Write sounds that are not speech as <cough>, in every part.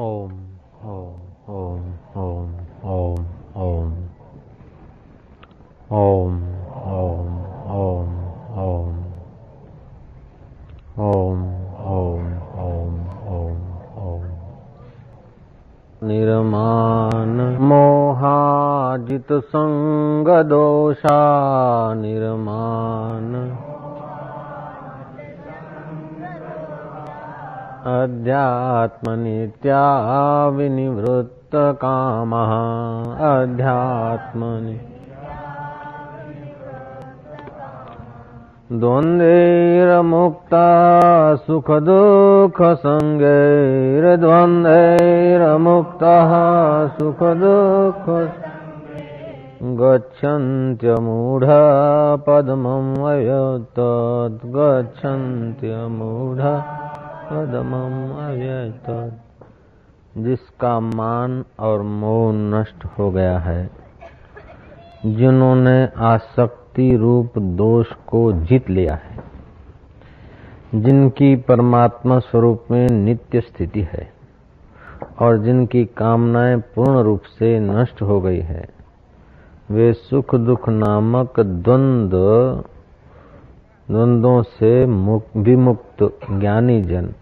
ओम ओम ओम ओम ओम ओम ओम ओम ओम ओम ओम ओम ओम ओम ओम निर्माण मोहाजित संग अध्यात्मनित्या विनिवृत्तकामः अध्यात्मनि। द्वन्द्वैर्मुक्ता सुखदुःखसङ्गैर्द्वन्द्वैर्मुक्तः सुखदुःख गच्छन्त्यमूढपद्मम् अयतद् गच्छन्त्यमूढ पदमम् अव्यतद् जिसका मान और मोह नष्ट हो गया है। जिन्होंने आसक्ति रूप दोष को जीत लिया है, जिनकी परमात्मा स्वरूप में नित्य स्थिति है, और जिनकी कामनाएँ पूर्ण रूप से नष्ट हो गई है, वे सुख दुख नामक द्वंद्व द्वंद्वों से विमुक्त ज्ञानी जन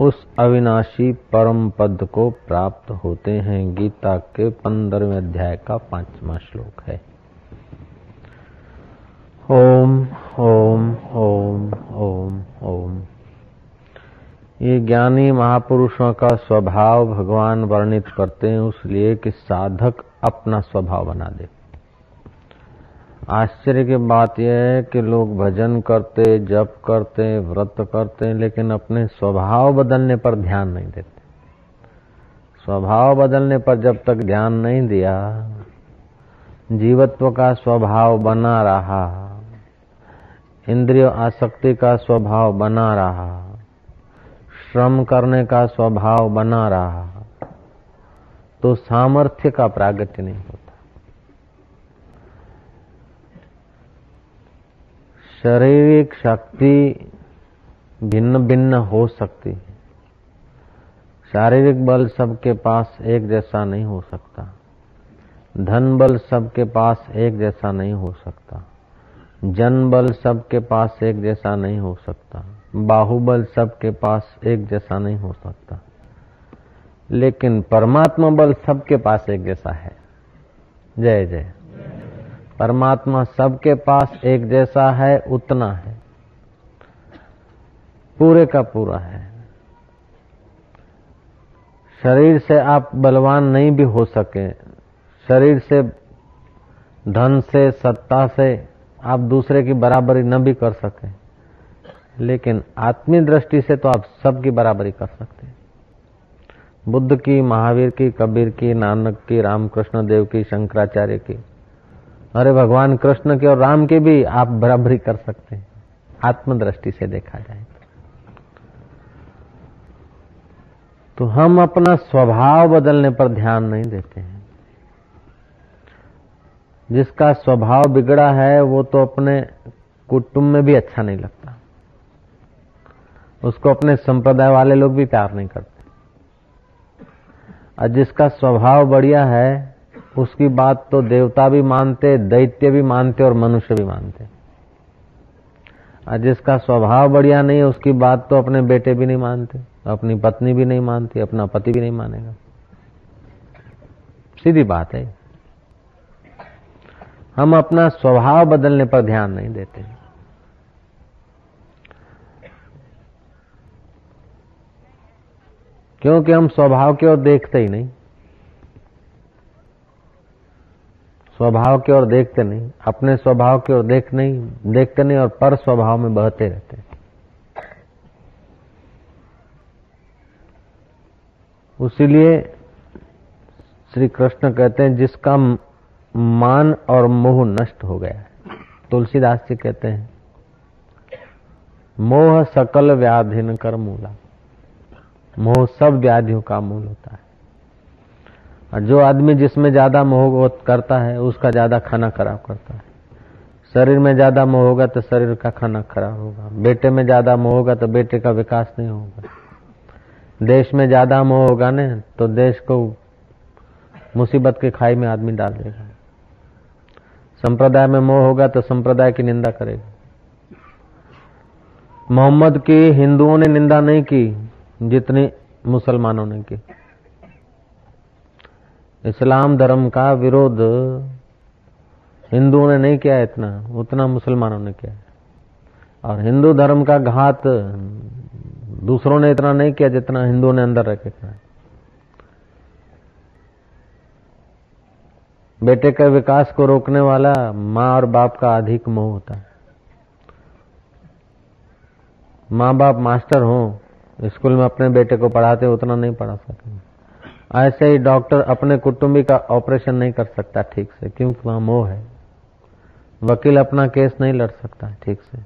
उस अविनाशी परम पद को प्राप्त होते हैं। गीता के पंद्रहवें अध्याय का पांचवा श्लोक है। ओम ओम ओम ओम ओम। ये ज्ञानी महापुरुषों का स्वभाव भगवान वर्णित करते हैं, उसलिए कि साधक अपना स्वभाव बना दे। आश्चर्य की बात यह है कि लोग भजन करते, जप करते, व्रत करते, लेकिन अपने स्वभाव बदलने पर ध्यान नहीं देते। स्वभाव बदलने पर जब तक ध्यान नहीं दिया, जीवत्व का स्वभाव बना रहा, इंद्रिय आसक्ति का स्वभाव बना रहा, श्रम करने का स्वभाव बना रहा तो सामर्थ्य का प्रागट्य नहीं होता। शारीरिक शक्ति भिन्न भिन्न हो सकती है। शारीरिक बल सबके पास एक जैसा नहीं हो सकता। धन बल सबके पास एक जैसा नहीं हो सकता। जन बल सबके पास एक जैसा नहीं हो सकता। बाहुबल सबके पास एक जैसा नहीं हो सकता। लेकिन परमात्मा बल सबके पास एक जैसा है। जय जय। परमात्मा सबके पास एक जैसा है, उतना है। पूरे का पूरा है। शरीर से आप बलवान नहीं भी हो सके। शरीर से, धन से, सत्ता से आप दूसरे की बराबरी न भी कर सके। लेकिन आत्मीय दृष्टि से तो आप सबकी बराबरी कर सकते हैं। बुद्ध की, महावीर की, कबीर की, नानक की, रामकृष्ण देव की, शंकराचार्य की अरे भगवान, कृष्ण के और राम के भी आप बराबरी कर सकते हैं। आत्मदृष्टि से देखा जाए तो। हम अपना स्वभाव बदलने पर ध्यान नहीं देते हैं। जिसका स्वभाव बिगड़ा है, वो तो अपने कुटुंब में भी अच्छा नहीं लगता। उसको अपने संप्रदाय वाले लोग भी प्यार नहीं करते। और जिसका स्वभाव बढ़िया है उसकी बात तो देवता भी मानते, दैत्य भी मानते और मनुष्य भी मानते। और जिसका स्वभाव बढ़िया नहीं है, उसकी बात तो अपने बेटे भी नहीं मानते, अपनी पत्नी भी नहीं मानती, अपना पति भी नहीं मानेगा। सीधी बात है। हम अपना स्वभाव बदलने पर ध्यान नहीं देते। क्योंकि हम स्वभाव की ओर देखते ही नहीं। स्वभाव की ओर देखते नहीं, अपने स्वभाव की ओर देख नहीं, देखते नहीं और पर स्वभाव में बहते रहते उसीलिए श्री कृष्ण कहते हैं, जिसका मान और मोह नष्ट हो गया है। तुलसीदास जी कहते हैं, मोह सकल व्याधिन कर मूला। मोह सब व्याधियों का मूल होता है। और जो आदमी जिसमें ज़्यादा मोह करता है, उसका ज़्यादा खाना खराब करता है। शरीर में ज़्यादा मोह होगा तो शरीर का खाना खराब होगा। बेटे में ज़्यादा मोह होगा तो बेटे का विकास नहीं होगा। देश में ज़्यादा मोह होगा ना तो देश को मुसीबत के खाई में आदमी डाल देगा। संप्रदाय में मोह होगा तो संप्रदाय की निंदा करेगा। मोहम्मद की हिंदुओं ने निंदा नहीं की, जितनी मुसलमानों ने की। इस्लाम धर्म का विरोध हिंदुओं ने नहीं किया इतना, उतना मुसलमानों ने किया और हिंदू धर्म का घात दूसरों ने इतना नहीं किया जितना हिंदुओं ने अंदर रखे किया बेटे के विकास को रोकने वाला माँ और बाप का अधिक मोह होता है। माँ बाप मास्टर हो, स्कूल में अपने बेटे को पढ़ाते, उतना नहीं पढ़ा सकेंगे ऐसे ही डॉक्टर अपने कुटुंबी का ऑपरेशन नहीं कर सकता ठीक से क्योंकि वहां मोह है वकील अपना केस नहीं लड़ सकता ठीक से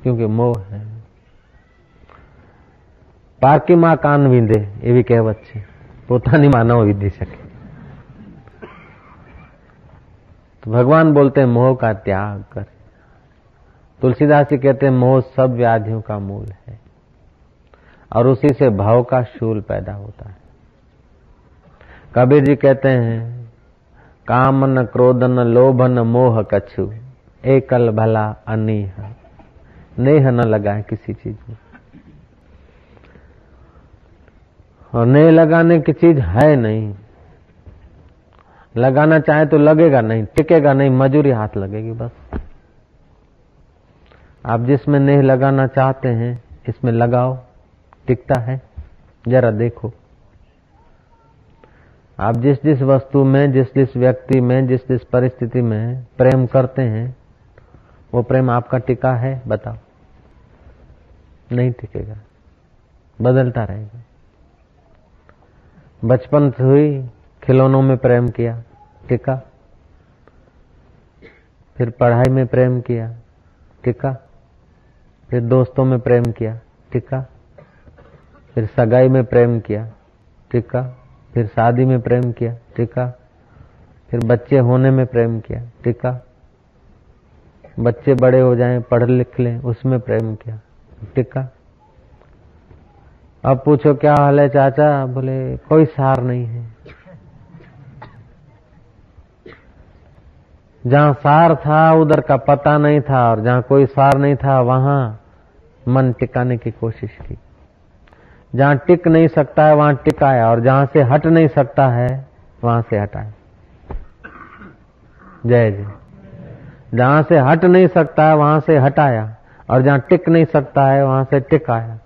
क्योंकि मोह है પારકી માં કાન વિંધે એવી કહેવત છે પોતાની માં ન વિંધી શકે तो भगवान बोलते हैं मोह का त्याग कर तुलसीदास जी कहते हैं मोह सब व्याधियों का मूल है और उसी से भाव का शूल पैदा होता है कबीर जी कहते हैं काम न क्रोध न लोभ न मोह कछु, एकल भला अनीह, नेह न लगाए किसी चीज़ में। और नेह लगाने की चीज़ है नहीं। लगाना चाहे तो लगेगा नहीं, टिकेगा नहीं, मजूरी हाथ लगेगी बस। आप जिसमें नेह लगाना चाहते हैं, इसमें लगाओ, टिकता है, जरा देखो। आप जिस जिस वस्तु में, जिस जिस व्यक्ति में, जिस जिस परिस्थिति में प्रेम करते हैं, वो प्रेम आपका टिका है? बताओ। नहीं टिकेगा। बदलता रहेगा। बचपन से हुई खिलौनों में प्रेम किया, टिका। फिर पढ़ाई में प्रेम किया, टिका। फिर दोस्तों में प्रेम किया, टिका। फिर सगाई में प्रेम किया, टिका। फिर शादी में प्रेम किया, टिका। फिर बच्चे होने में प्रेम किया, टिका। बच्चे बड़े हो जाएँ, पढ़ लिख लें, उसमें प्रेम किया, टिका। अब पूछो, क्या हाल है चाचा? बोले, कोई सार नहीं है। जहाँ सार था, उधर का पता नहीं था, और जहाँ कोई सार नहीं था, वहाँ मन टिकाने की कोशिश की। जहाँ टिक नहीं सकता है, वहाँ टिकाया और जहाँ से हट नहीं सकता है, वहाँ से हटाया। जय जय जहाँ से हट नहीं सकता है, वहाँ से हटाया, और जहाँ टिक नहीं सकता है, वहाँ से टिकाया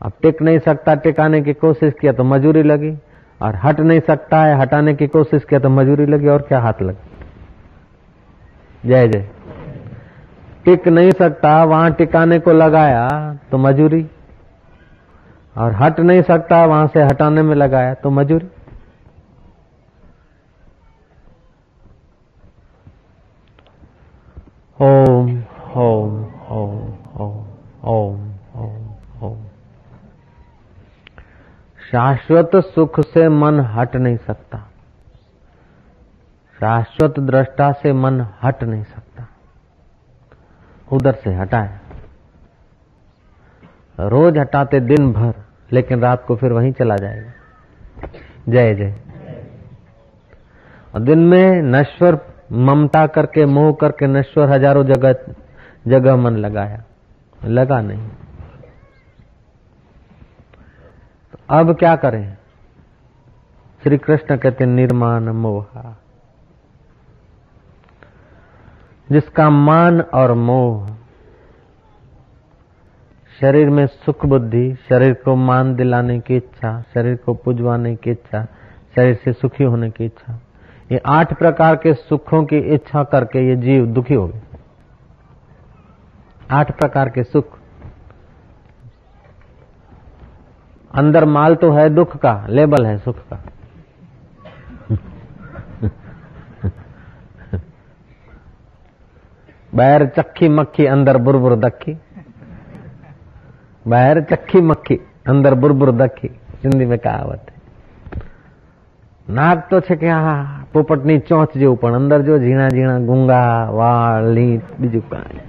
अब टिक नहीं सकता टिकाने की कोशिश किया तो मजूरी लगी, और हट नहीं सकता है, हटाने की कोशिश किया तो मजूरी लगी, और क्या हाथ लगी। जय जय। टिक नहीं सकता, वहाँ टिकाने को लगाया तो मजूरी। और हट नहीं सकता, वहाँ से हटाने में लगाया। तो मजूरी। ओम ओम ओम ओम ओम ओम ओम। शाश्वत सुख से मन हट नहीं सकता। शाश्वत दृष्टा से मन हट नहीं सकता। उधर से हटाए। रोज हटाते दिन भर, लेकिन रात को फिर वहीं चला जाएगा। जय जय। और दिन में नश्वर, ममता करके, मोह करके नश्वर हज़ारों जगह जगह मन लगाया। लगा नहीं। तो अब क्या करें? श्री कृष्ण कहते निर्माण मोहा। जिसका मान और मोह शरीर में सुख बुद्धि, शरीर को मान दिलाने की इच्छा, शरीर को पुजवाने की इच्छा, शरीर से सुखी होने की इच्छा। ये आठ प्रकार के सुखों की इच्छा करके ये जीव दुखी हो गए आठ प्रकार के सुख। अंदर माल तो है दुख का, लेबल है सुख का। <laughs> बैर चक्की मक्खी अंदर बुरबुर दक्खी बाहर चक्की मक्खी अंदर बुरबुर दखी સિંધી में કહાવત નાક તો છે કે આ પોપટની ચોંચ જેવું પણ અંદર જો ઝીણા ઝીણા ગુંગા વાળ લીટ બીજું કાંઈ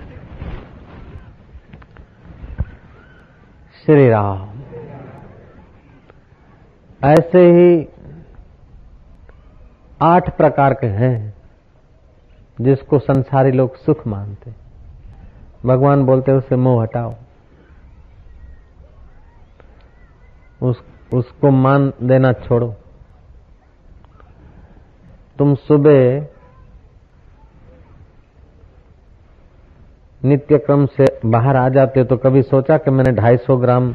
શ્રી રામ ऐसे ही आठ प्रकार के हैं जिसको संसारी लोग सुख मानते भगवान बोलते उसे मोह हटाओ उस, उसको मान देना छोड़ो। तुम सुबह नित्य क्रम से बाहर आ जाते हो तो कभी सोचा कि मैंने 250 ग्राम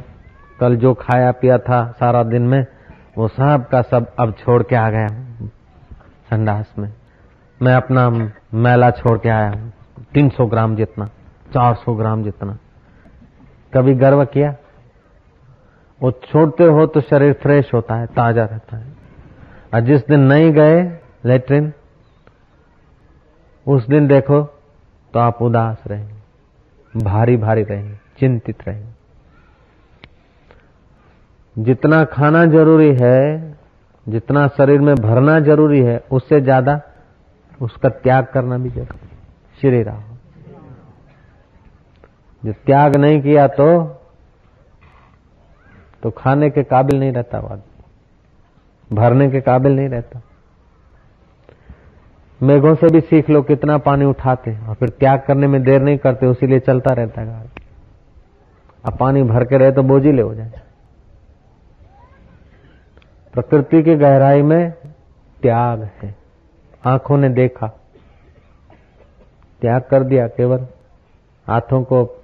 कल जो खाया पिया था सारा दिन में, वो सब का सब अब छोड़ के आ गया संडास में। मैं अपना मैला छोड़ के आया हूँ 300 ग्राम जितना 400 ग्राम जितना। कभी गर्व किया? वो छोड़ते हो तो शरीर फ्रेश होता है, ताज़ा रहता है। और जिस दिन नहीं गए लेट्रिन, उस दिन देखो तो आप उदास रहेंगे, भारी भारी रहेंगे, चिंतित रहेंगे। जितना खाना ज़रूरी है, जितना शरीर में भरना ज़रूरी है, उससे ज़्यादा उसका त्याग करना भी ज़रूरी श्री राम। जो त्याग नहीं किया तो तो खाने के काबिल नहीं रहता वो भरने के काबिल नहीं रहता। मेघों से भी सीख लो कितना पानी उठाते और फिर त्याग करने में देर नहीं करते इसीलिए चलता रहता है अब पानी भर के रहे तो बोझिले हो जाए। प्रकृति की गहराई में त्याग है। आँखों ने देखा। त्याग कर दिया, केवल हाथों को,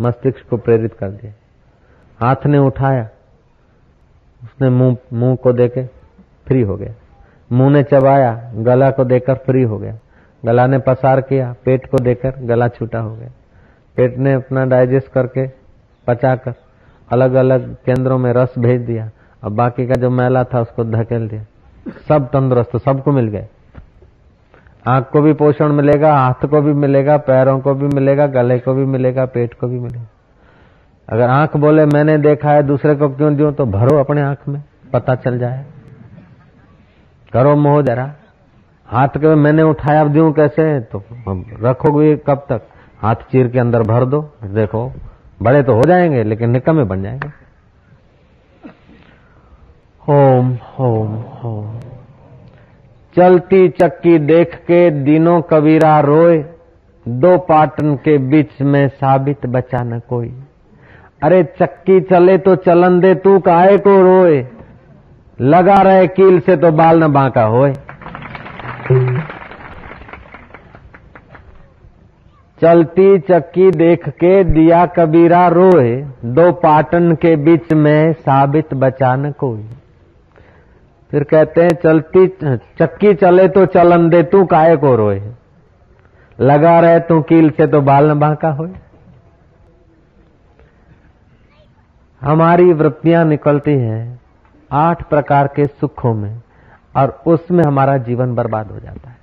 मस्तिष्क को प्रेरित कर दिया। हाथ ने उठाया। उसने मुँह मुँह को देके फ्री हो गया। मुँह ने चबाया, गला को देकर फ्री हो गया। गला ने पसार किया, पेट को देकर गला छूटा हो गया। पेट ने अपना डाइजेस्ट करके पचाकर अलग अलग केंद्रों में रस भेज दिया। और बाकी का जो मैला था उसको धकेल दिया। सब तंदुरुस्त, सबको मिल गए। आँख को भी पोषण मिलेगा, हाथ को भी मिलेगा, पैरों को भी मिलेगा, गले को भी मिलेगा, पेट को भी मिलेगा। अगर आँख बोले, मैंने देखा है, दूसरे को क्यों दू तो भरो अपने आँख में, पता चल जाए। करो मोह जरा। हाथ के मैंने उठाया दू कैसे? तो रखोगे कब तक? हाथ चीर के अंदर भर दो। देखो, बड़े तो हो जाएँगे, लेकिन निकमे बन जाएँगे। होम होम होम। चलती चक्की देख के दिनों कबीरा रोए। दो पाटन के बीच में साबित बचा न कोई। अरे चक्की चले तो चलन दे, तू काहे को रोए? लगा रहे कील से तो बाल न बांका होए। चलती चक्की देख के दिया कबीरा रोए, दो पाटन के बीच में साबित बचान कोई। फिर कहते हैं, चलती चक्की चले तो चलन दे, तू काहे को रोए? लगा रहे तू कील से तो बाल न बांका होए। हमारी वृत्तियाँ निकलती हैं आठ प्रकार के सुखों में, और उसमें हमारा जीवन बर्बाद हो जाता है।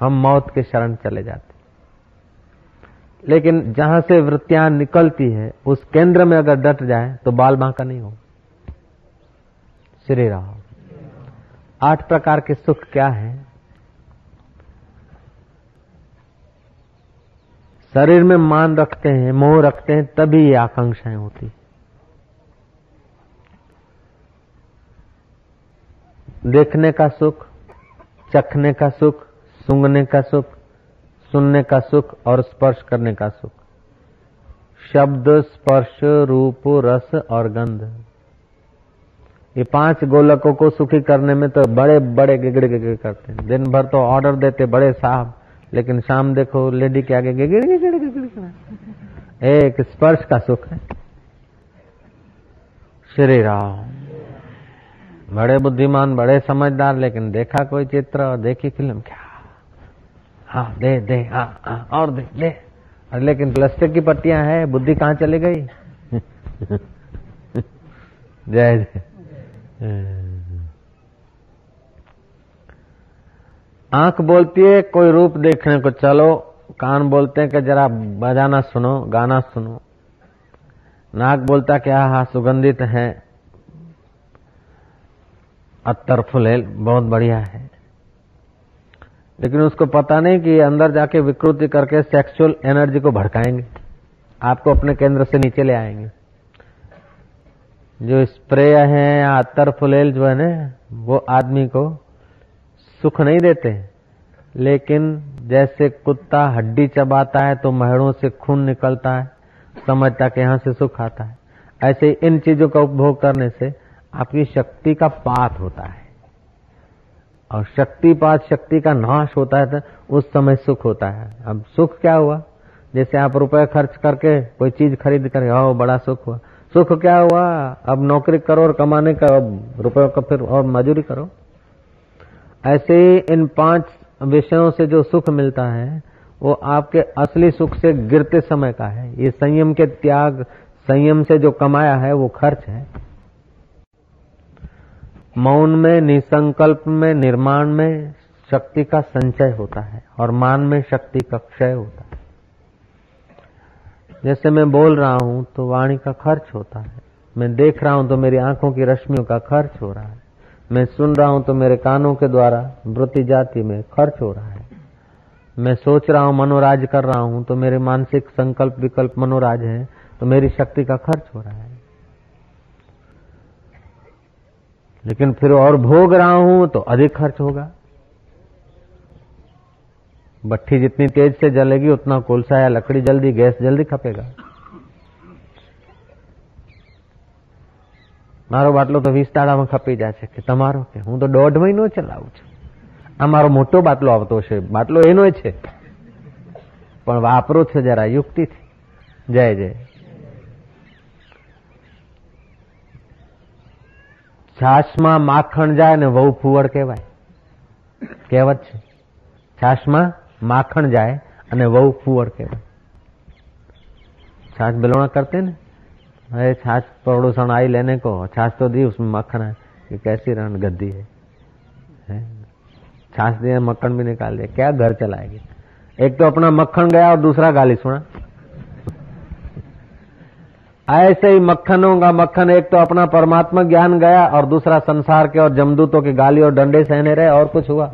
हम मौत के शरण चले जाते लेकिन जहाँ से वृत्तियाँ निकलती है, उस केंद्र में अगर डट जाए तो बाल बांका नहीं हो श्री राम आठ प्रकार के सुख क्या है? शरीर में मान रखते हैं, मोह रखते हैं, तभी ये आकांक्षाएँ होती देखने का सुख, चखने का सुख, सूंघने का सुख, सुनने का सुख और स्पर्श करने का सुख। शब्द, स्पर्श, रूप, रस और गंध। ये पाँच गोलकों को सुखी करने में तो बड़े बड़े गिगड़ गिगड़ करते हैं। दिन भर तो ऑर्डर देते बड़े साहब, लेकिन शाम देखो लेडी के आगे गिगड़ गिगड़ गिगड़। एक स्पर्श का सुख है। श्री राम। बड़े बुद्धिमान, बड़े समझदार, लेकिन देखा कोई चित्र और देखी फ़िल्म, क्या? हाँ दे दे हाँ हाँ और दे ले और लेकिन प्लास्टिक की पट्टियाँ है, बुद्धि कहाँ चली गई? <laughs> जय जय। आँख बोलती है, कोई रूप देखने को चलो, कान बोलते हैं कि जरा बजाना सुनो, गाना सुनो। नाक बोलता क्या हाँ सुगंधित है। अत्तर फुलेल बहुत बढ़िया है। लेकिन उसको पता नहीं कि अंदर जाके विकृति करके सेक्सुअल एनर्जी को भड़काएँगे। आपको अपने केंद्र से नीचे ले आएँगे। जो स्प्रे है या अतर फुलेल जो है ना, वो आदमी को सुख नहीं देते। लेकिन जैसे कुत्ता हड्डी चबाता है तो महड़ों से खून निकलता है, समझता कि यहाँ से सुख आता है। ऐसे इन चीज़ों का उपभोग करने से आपकी शक्ति का पात होता है। और शक्ति पात, शक्ति का नाश होता है तो उस समय सुख होता है। अब सुख क्या हुआ? जैसे आप रुपए खर्च करके कोई चीज़ खरीद कर, आओ, बड़ा सुख हुआ। सुख क्या हुआ? अब नौकरी करो और कमाने का रुपये का फिर और मजूरी करो। ऐसे ही इन पाँच विषयों से जो सुख मिलता है, वो आपके असली सुख से गिरते समय का है। ये संयम के त्याग, संयम से जो कमाया है, वो खर्च है। मौन में, निसंकल्प में, निर्माण में शक्ति का संचय होता है और मान में शक्ति का क्षय होता है। जैसे मैं बोल रहा हूँ तो वाणी का खर्च होता है। मैं देख रहा हूँ तो मेरी आँखों की रश्मियों का खर्च हो रहा है। मैं सुन रहा हूँ तो मेरे कानों के द्वारा वृत्ति जाति में खर्च हो रहा है। मैं सोच रहा हूँ मनोराज कर रहा हूँ तो मेरे मानसिक संकल्प विकल्प मनोराज है तो मेरी शक्ति का खर्च हो रहा है। लेकिन फिर और भोग रहा हूं तो अधिक खर्च होगा भट्टी जितनी तेज से जलेगी उतना कोलसा या लकड़ी जल्दी गैस जल्दी खपेगा મારો બાટલો તો વીસ તાળામાં ખપી જાય છે કે તમારો કે હું તો દોઢ મહિનો ચલાવું છું આ મારો મોટો બાટલો આવતો છે બાટલો એનો છે પણ વાપરો છે જરા યુક્તિથી જય જય છાશમાં માખણ જાય ને વહુ ફુવડ કહેવાય કહેવત છે છાશમાં माखन जाए અને વહુ ફુવર કહેવાય छाछ बिलोना करते ना अरे छाछ पड़ोसन आई लेने को छाछ तो दी उसमें मक्खन है कि कैसी रण गद्दी है, है? छाछ दिए मक्खन भी निकाल दिया क्या घर चलाएगी एक तो अपना मक्खन गया और दूसरा गाली सुना ऐसे ही मक्खनों का मक्खन, एक तो अपना परमात्मा ज्ञान गया और दूसरा संसार के और जमदूतों की गाली और डंडे सहने रहे, और कुछ हुआ?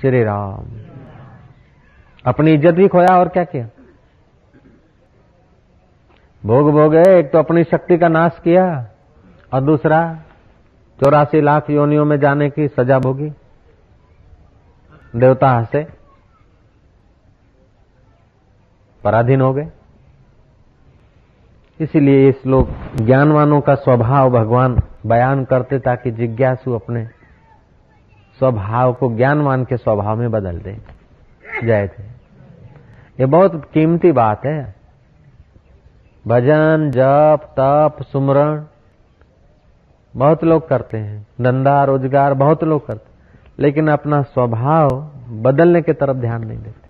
श्री राम अपनी इज़्ज़त भी खोया और क्या किया? भोग भोगे, एक तो अपनी शक्ति का नाश किया, और दूसरा, चौरासी लाख योनियों में जाने की सजा भोगी। देवता हंसे, पराधीन हो गए। इसीलिए इस लोग ज्ञानवानों का स्वभाव भगवान बयान करते ताकि जिज्ञासु अपने स्वभाव को ज्ञानवान के स्वभाव में बदल दे। जय थे। ये बहुत कीमती बात है। भजन, जप, तप, सुमरण, बहुत लोग करते हैं। धंधा, रोज़गार, बहुत लोग करते हैं। लेकिन अपना स्वभाव बदलने की तरफ़ ध्यान नहीं देते।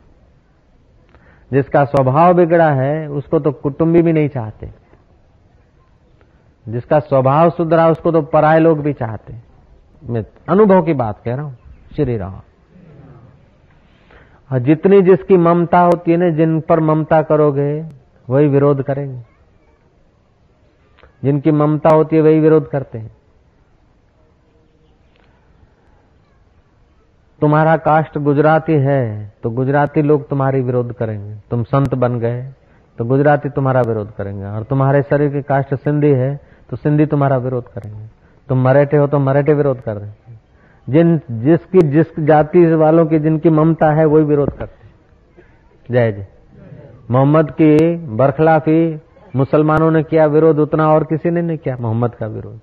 जिसका स्वभाव बिगड़ा है, उसको तो कुटुंबी भी नहीं चाहते। जिसका स्वभाव सुधरा, उसको तो पराए लोग भी चाहते। मैं अनुभव की बात कह रहा हूँ, श्री राम। और जितनी जिसकी ममता होती है ना, जिन पर ममता करोगे, वही विरोध करेंगे। जिनकी ममता होती है, वही विरोध करते हैं। तुम्हारा कास्ट गुजराती है तो गुजराती लोग तुम्हारी विरोध करेंगे। तुम संत बन गए तो गुजराती तुम्हारा विरोध करेंगे। और तुम्हारे शरीर की कास्ट सिंधी है तो सिंधी तुम्हारा विरोध करेंगे। तुम मराठे हो तो मराठे विरोध कर रहे जिन, जिसकी, जिस जाति वालों की जिनकी ममता है, वही विरोध करते जय जय मोहम्मद की बरखलाफी मुसलमानों ने किया, विरोध उतना और किसी ने नहीं किया, मोहम्मद का विरोध।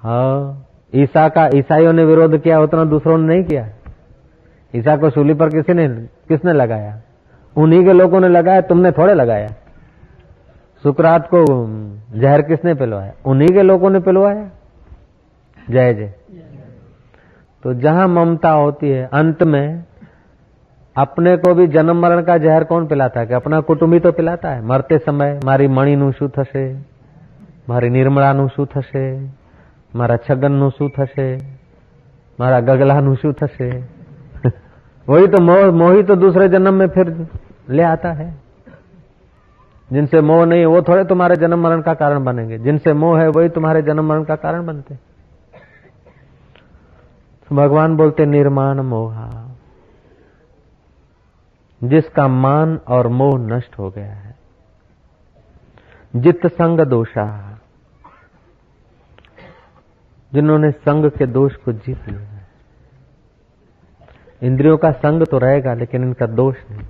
हाँ। ईसा का ईसाइयों ने विरोध किया उतना दूसरों ने नहीं किया ईसा को सूली पर किसी ने किसने लगाया उन्हीं के लोगों ने लगाया तुमने थोड़े लगाया सुकरात को जहर किसने पिलवाया उन्हीं के लोगों ने पिलवाया जय जय तो जहां ममता होती है अंत में अपने को भी जन्म मरण का जहर कौन पिलाता है कि अपना कुटुंबी तो पिलाता है मरते समय મારી મણીનું શું થશે મારી નિર્મળાનું શું થશે મારા છગનનું શું થશે મારા ગગલાનું શું થશે वही तो मोह मोही तो दूसरे जन्म में फिर ले आता है जिनसे मोह नहीं है वो थोड़े तुम्हारे जन्म मरण का कारण बनेंगे जिनसे मोह है वही तुम्हारे जन्म मरण का कारण बनते तो भगवान बोलते निर्माण मोहा जिसका मान और मोह नष्ट हो गया है जित संग दोषा जिन्होंने संग के दोष को जीत लिया है। इंद्रियों का संग तो रहेगा, लेकिन इनका दोष नहीं।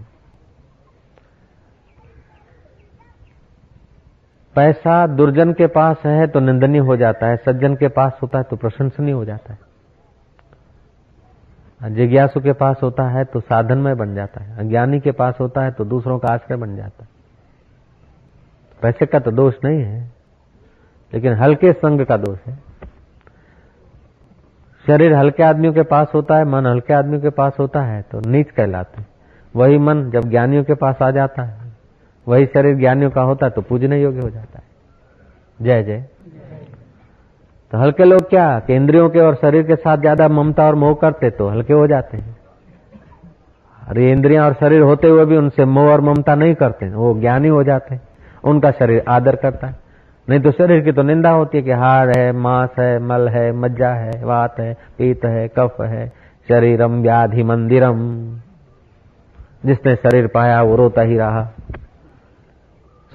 पैसा दुर्जन के पास है तो निंदनीय हो जाता है, सज्जन के पास होता है तो प्रशंसनीय हो जाता है। जिज्ञासु के पास होता है तो साधनमय बन जाता है, अज्ञानी के पास होता है तो दूसरों का आश्रय बन जाता है। पैसे का तो दोष नहीं है, लेकिन हल्के संग का दोष है। शरीर हल्के आदमियों के पास होता है, मन हल्के आदमियों के पास होता है तो नीच कहलाते हैं। वही मन जब ज्ञानियों के पास आ जाता है, वही शरीर ज्ञानियों का होता है तो पूजने योग्य हो जाता है। जय जय। तो हल्के लोग क्या इंद्रियों के और शरीर के साथ ज़्यादा ममता और मोह करते तो हल्के हो जाते हैं। अरे इंद्रियाँ और शरीर होते हुए भी उनसे मोह और ममता नहीं करते, वो ज्ञानी हो जाते हैं, उनका शरीर आदर करता है। नहीं तो शरीर की तो निंदा होती है कि हार है, मांस है, मल है, मज्जा है, वात है, पीत है, कफ है, शरीरम व्याधि मंदिरम। जिसने शरीर पाया वो रोता ही रहा।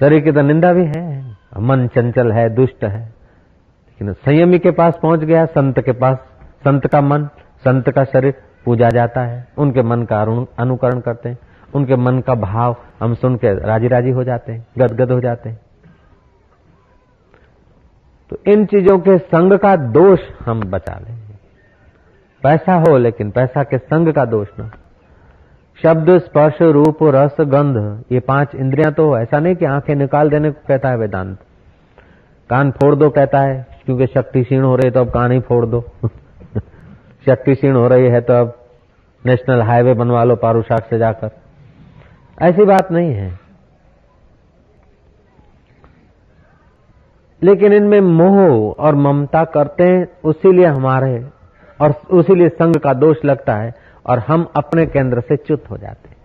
शरीर की तो निंदा भी है, मन चंचल है, दुष्ट है। लेकिन संयमी के पास पहुँच गया, संत के पास, संत का मन, संत का शरीर, पूजा जाता है। उनके मन का अनुकरण करते हैं। उनके मन का भाव हम सुन के राज़ी राज़ी हो जाते हैं, गदगद हो जाते हैं। तो इन चीज़ों के संग का दोष हम बचा लेंगे। पैसा हो लेकिन पैसा के संग का दोष ना। शब्द, स्पर्श, रूप, रस, गंध, ये पाँच इंद्रियाँ तो ऐसा नहीं कि आँखें निकाल देने को कहता है वेदांत। कान फोड़ दो कहता है, क्योंकि शक्ति क्षीण हो रही है तो अब कान ही फोड़ दो। <laughs> शक्ति क्षीण हो रही है तो अब नेशनल हाईवे बनवा लो पारूशाक से जाकर। ऐसी बात नहीं है। लेकिन इनमें मोह और ममता करते हैं, उसीलिए हमारे और उसीलिए संघ का दोष लगता है और हम अपने केंद्र से च्युत हो जाते हैं।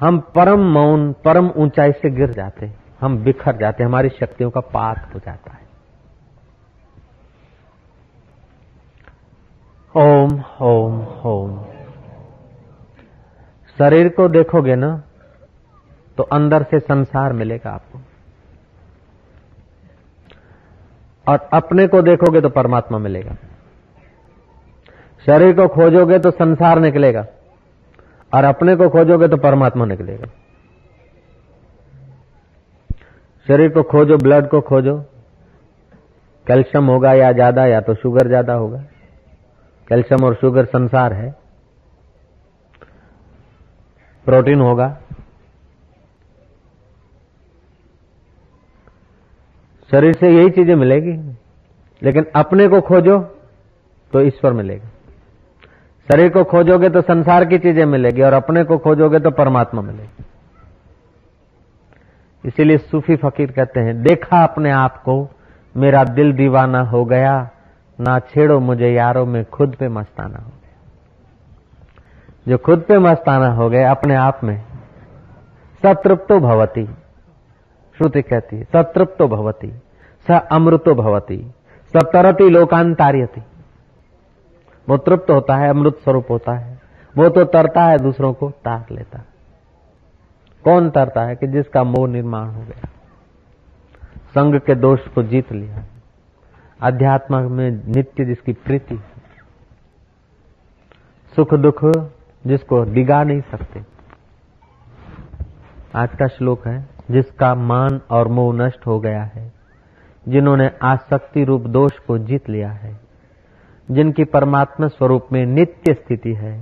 हम परम मौन, परम ऊंचाई से गिर जाते हैं, हम बिखर जाते हैं, हमारी शक्तियों का पात हो जाता है। ओम ओम ओम। शरीर को देखोगे ना तो अंदर से संसार मिलेगा आपको। और अपने को देखोगे तो परमात्मा मिलेगा। शरीर को खोजोगे तो संसार निकलेगा। और अपने को खोजोगे तो परमात्मा निकलेगा। शरीर को खोजो, ब्लड को खोजो। कैल्शियम होगा या ज़्यादा, या तो शुगर ज़्यादा होगा। कैल्शियम और शुगर संसार है। प्रोटीन होगा। शरीर से यही चीज़ें मिलेगी। लेकिन अपने को खोजो तो ईश्वर मिलेगा। शरीर को खोजोगे तो संसार की चीज़ें मिलेगी और अपने को खोजोगे तो परमात्मा मिलेगी। इसीलिए सूफी फकीर कहते हैं, देखा अपने आप को, मेरा दिल दीवाना हो गया, ना छेड़ो मुझे यारों में, खुद पे मस्ताना हो गया। जो खुद पे मस्ताना हो गए अपने आप में, सतृप्तो भवती। श्रुति कहती है, सतृप्तो भवती, स अमृतो भवती, सतरती लोकांतार्यति। वो तृप्त होता है, अमृत स्वरूप होता है। वो तो तरता है, दूसरों को तार लेता कौन तरता है कि जिसका मोह निर्माण हो गया? संग के दोष को जीत लिया अध्यात्म में नित्य जिसकी प्रीति सुख दुख जिसको डिगा नहीं सकते। आज का श्लोक है जिसका मान और मोह नष्ट हो गया है, जिन्होंने आसक्ति रूप दोष को जीत लिया है, जिनकी परमात्मा स्वरूप में नित्य स्थिति है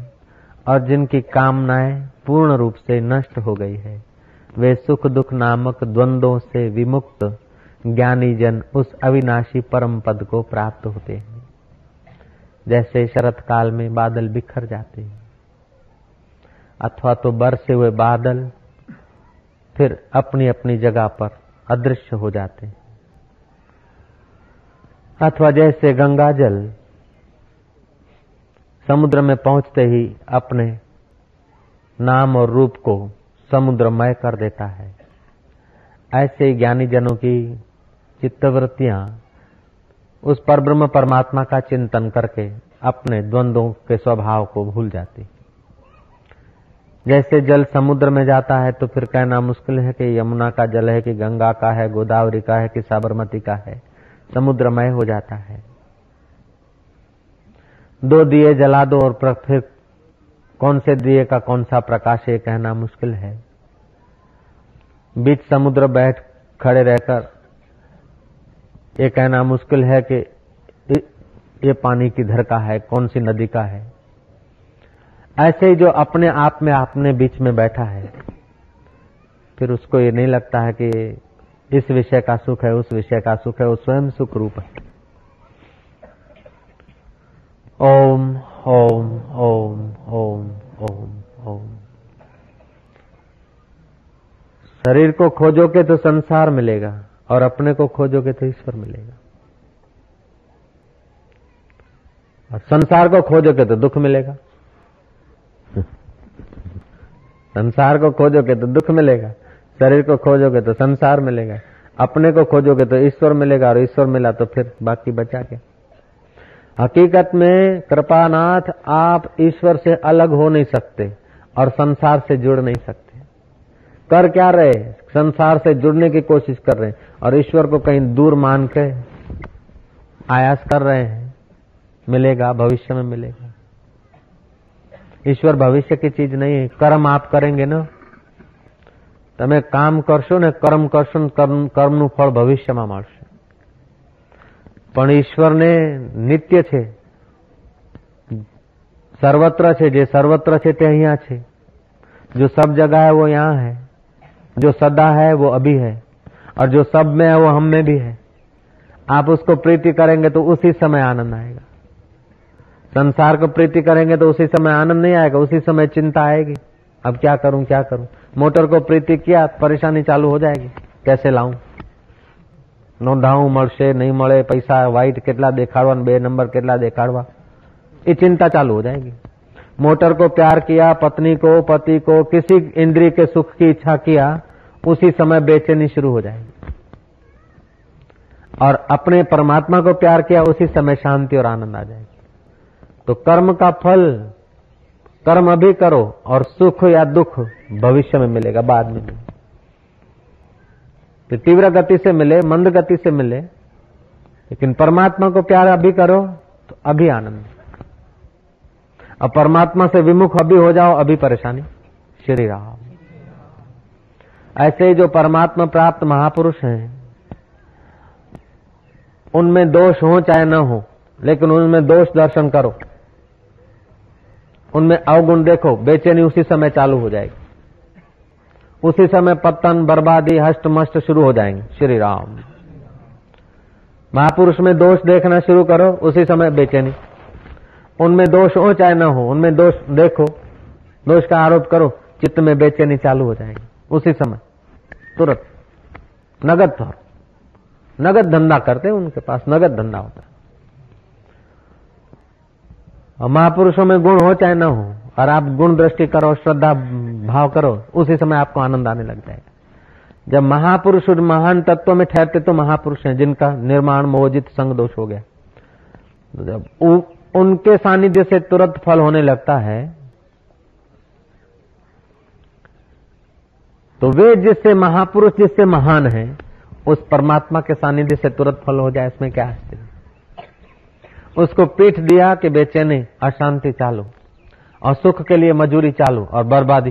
और जिनकी कामनाएँ पूर्ण रूप से नष्ट हो गई है, वे सुख दुख नामक द्वंद्वों से विमुक्त ज्ञानी जन उस अविनाशी परम पद को प्राप्त होते हैं। जैसे शरत काल में बादल बिखर जाते हैं, अथवा तो बरसे हुए बादल फिर अपनी अपनी जगह पर अदृश्य हो जाते हैं। अथवा जैसे गंगा जल समुद्र में पहुँचते ही अपने नाम और रूप को समुद्रमय कर देता है। ऐसे ज्ञानी जनों की चित्तवृत्तियाँ उस परब्रह्म परमात्मा का चिंतन करके अपने द्वंद्वों के स्वभाव को भूल जाती। जैसे जल समुद्र में जाता है तो फिर कहना मुश्किल है कि यमुना का जल है, कि गंगा का है, गोदावरी का है, कि साबरमती का है। समुद्रमय हो जाता है। दो दिए जला दो और फिर कौन से दिए का कौन सा प्रकाश है कहना मुश्किल है। बीच समुद्र बैठ खड़े रहकर, ये कहना मुश्किल है कि ये पानी किधर का है, कौन सी नदी का है। ऐसे ही जो अपने आप में अपने बीच में बैठा है, फिर उसको ये नहीं लगता है कि इस विषय का सुख है, उस विषय का सुख है, वो स्वयं सुख रूप है। ओम ओम ओम ओम ओम ओम। शरीर को खोजोगे तो संसार मिलेगा, और अपने को खोजोगे तो ईश्वर मिलेगा। और संसार को खोजोगे तो दुख मिलेगा। संसार को खोजोगे तो दुख मिलेगा, शरीर को खोजोगे तो संसार मिलेगा, अपने को खोजोगे तो ईश्वर मिलेगा और ईश्वर मिला तो फिर बाकी बचा क्या? हकीकत में कृपानाथ आप ईश्वर से अलग हो नहीं सकते और संसार से जुड़ नहीं सकते। कर क्या रहे? संसार से जुड़ने की कोशिश कर रहे हैं और ईश्वर को कहीं दूर मान के आयास कर रहे हैं। मिलेगा, भविष्य में मिलेगा। ईश्वर भविष्य की चीज नहीं है कर्म आप करेंगे ना તમે કામ કરશો ને કર્મ કરશો કર્મનું ફળ ભવિષ્યમાં મળશે પણ ઈશ્વરને નિત્ય છે सर्वत्र છે જે सर्वत्र છે તે અહીંયા છે जो सब जगह है वो यहाँ है जो सदा है वो अभी है और जो सब में है वो हम में भी है आप उसको प्रीति करेंगे तो उसी समय आनंद आएगा संसार को प्रीति करेंगे तो उसी समय आनंद नहीं आएगा उसी समय चिंता आएगी अब क्या करूं क्या करूं मोटर को प्रीति किया परेशानी चालू हो जाएगी कैसे लाऊं નોંધાવું મળશે नहीं મળે पैसा व्हाइट કેટલા દેખાડવા બે नंबर કેટલા દેખાડવા ये चिंता चालू हो जाएगी मोटर को प्यार किया पत्नी को पति को किसी इंद्रिय के सुख की इच्छा किया उसी समय बेचैनी शुरू हो जाएगी और अपने परमात्मा को प्यार किया उसी समय शांति और आनंद आ जाएगी तो कर्म का फल कर्म अभी करो और सुख या दुख भविष्य में मिलेगा बाद में। तो तीव्र गति से मिले, मंद गति से मिले, लेकिन परमात्मा को प्यार अभी करो तो अभी आनंद। अब परमात्मा से विमुख अभी हो जाओ, अभी परेशानी। श्री राम। ऐसे जो परमात्मा प्राप्त महापुरुष हैं, उनमें दोष हो चाहे न हो, लेकिन उनमें दोष दर्शन करो। उनमें अवगुण देखो, बेचैनी उसी समय चालू हो जाएगी। उसी समय पतन, बर्बादी हष्ट मष्ट शुरू हो जाएँगे। श्री राम। महापुरुष में दोष देखना शुरू करो, उसी समय बेचैनी। उनमें दोष हो चाहे न हो, उनमें दोष देखो। दोष का आरोप करो, चित्त में बेचैनी चालू हो जाएगी। उसी समय। तुरंत। नगद नगद धंधा करते उनके पास, नगद धंधा होता महापुरुषों में गुण हो चाहे न हो और आप गुण दृष्टि करो श्रद्धा भाव करो उसी समय आपको आनंद आने लग जाएगा। जब महापुरुष महान तत्व में ठहरते तो महापुरुष हैं जिनका निर्माण मोजित संग दोष हो गया। जब उ, उनके सानिध्य से तुरंत फल होने लगता है तो वे जिससे महापुरुष जिससे महान है उस परमात्मा के सानिध्य से तुरंत फल हो जाए इसमें क्या आश्चर्य उसको पीठ दिया कि बेचैनी अशांति चालू और सुख के लिए मजूरी चालू और बर्बादी।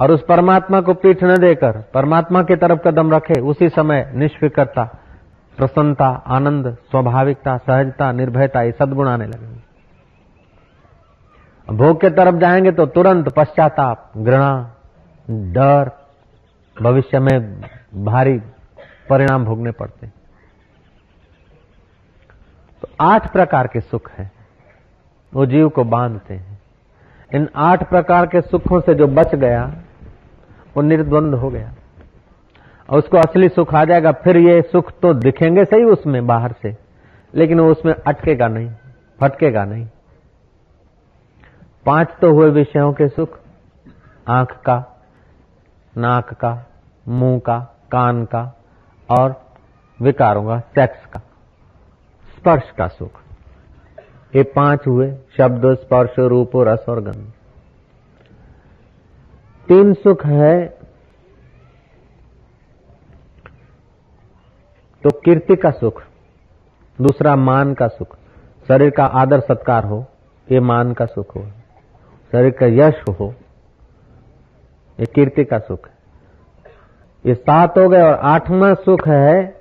और उस परमात्मा को पीठ न देकर, परमात्मा की तरफ़ कदम रखे, उसी समय निष्फिकरता प्रसन्नता, आनंद, स्वाभाविकता, सहजता, निर्भयता, ये सदगुण आने लगेंगे। भोग के तरफ़ जाएँगे तो तुरंत पश्चाताप, घृणा, डर, भविष्य में भारी परिणाम भोगने पड़ते हैं। तो आठ प्रकार के सुख हैं। वो जीव को बांधते हैं। इन आठ प्रकार के सुखों से जो बच गया, वो निर्द्वंद हो गया। और उसको असली सुख आ जाएगा, फिर ये सुख तो दिखेंगे सही उसमें बाहर से, लेकिन वो उसमें अटकेगा नहीं फटकेगा नहीं। पाँच तो हुए विषयों के सुख, आँख का, नाक का, मुँह का, कान का, और विकारों का, सेक्स का। स्पर्श का सुख। ये पाँच हुए, शब्द, स्पर्श, रूप, रस और गंध। तीन सुख है तो कीर्ति का सुख, दूसरा मान का सुख। शरीर का आदर सत्कार हो, ये मान का सुख हो। शरीर का यश हो, ये कीर्ति का सुख है। ये सात हो गए और आठवां सुख है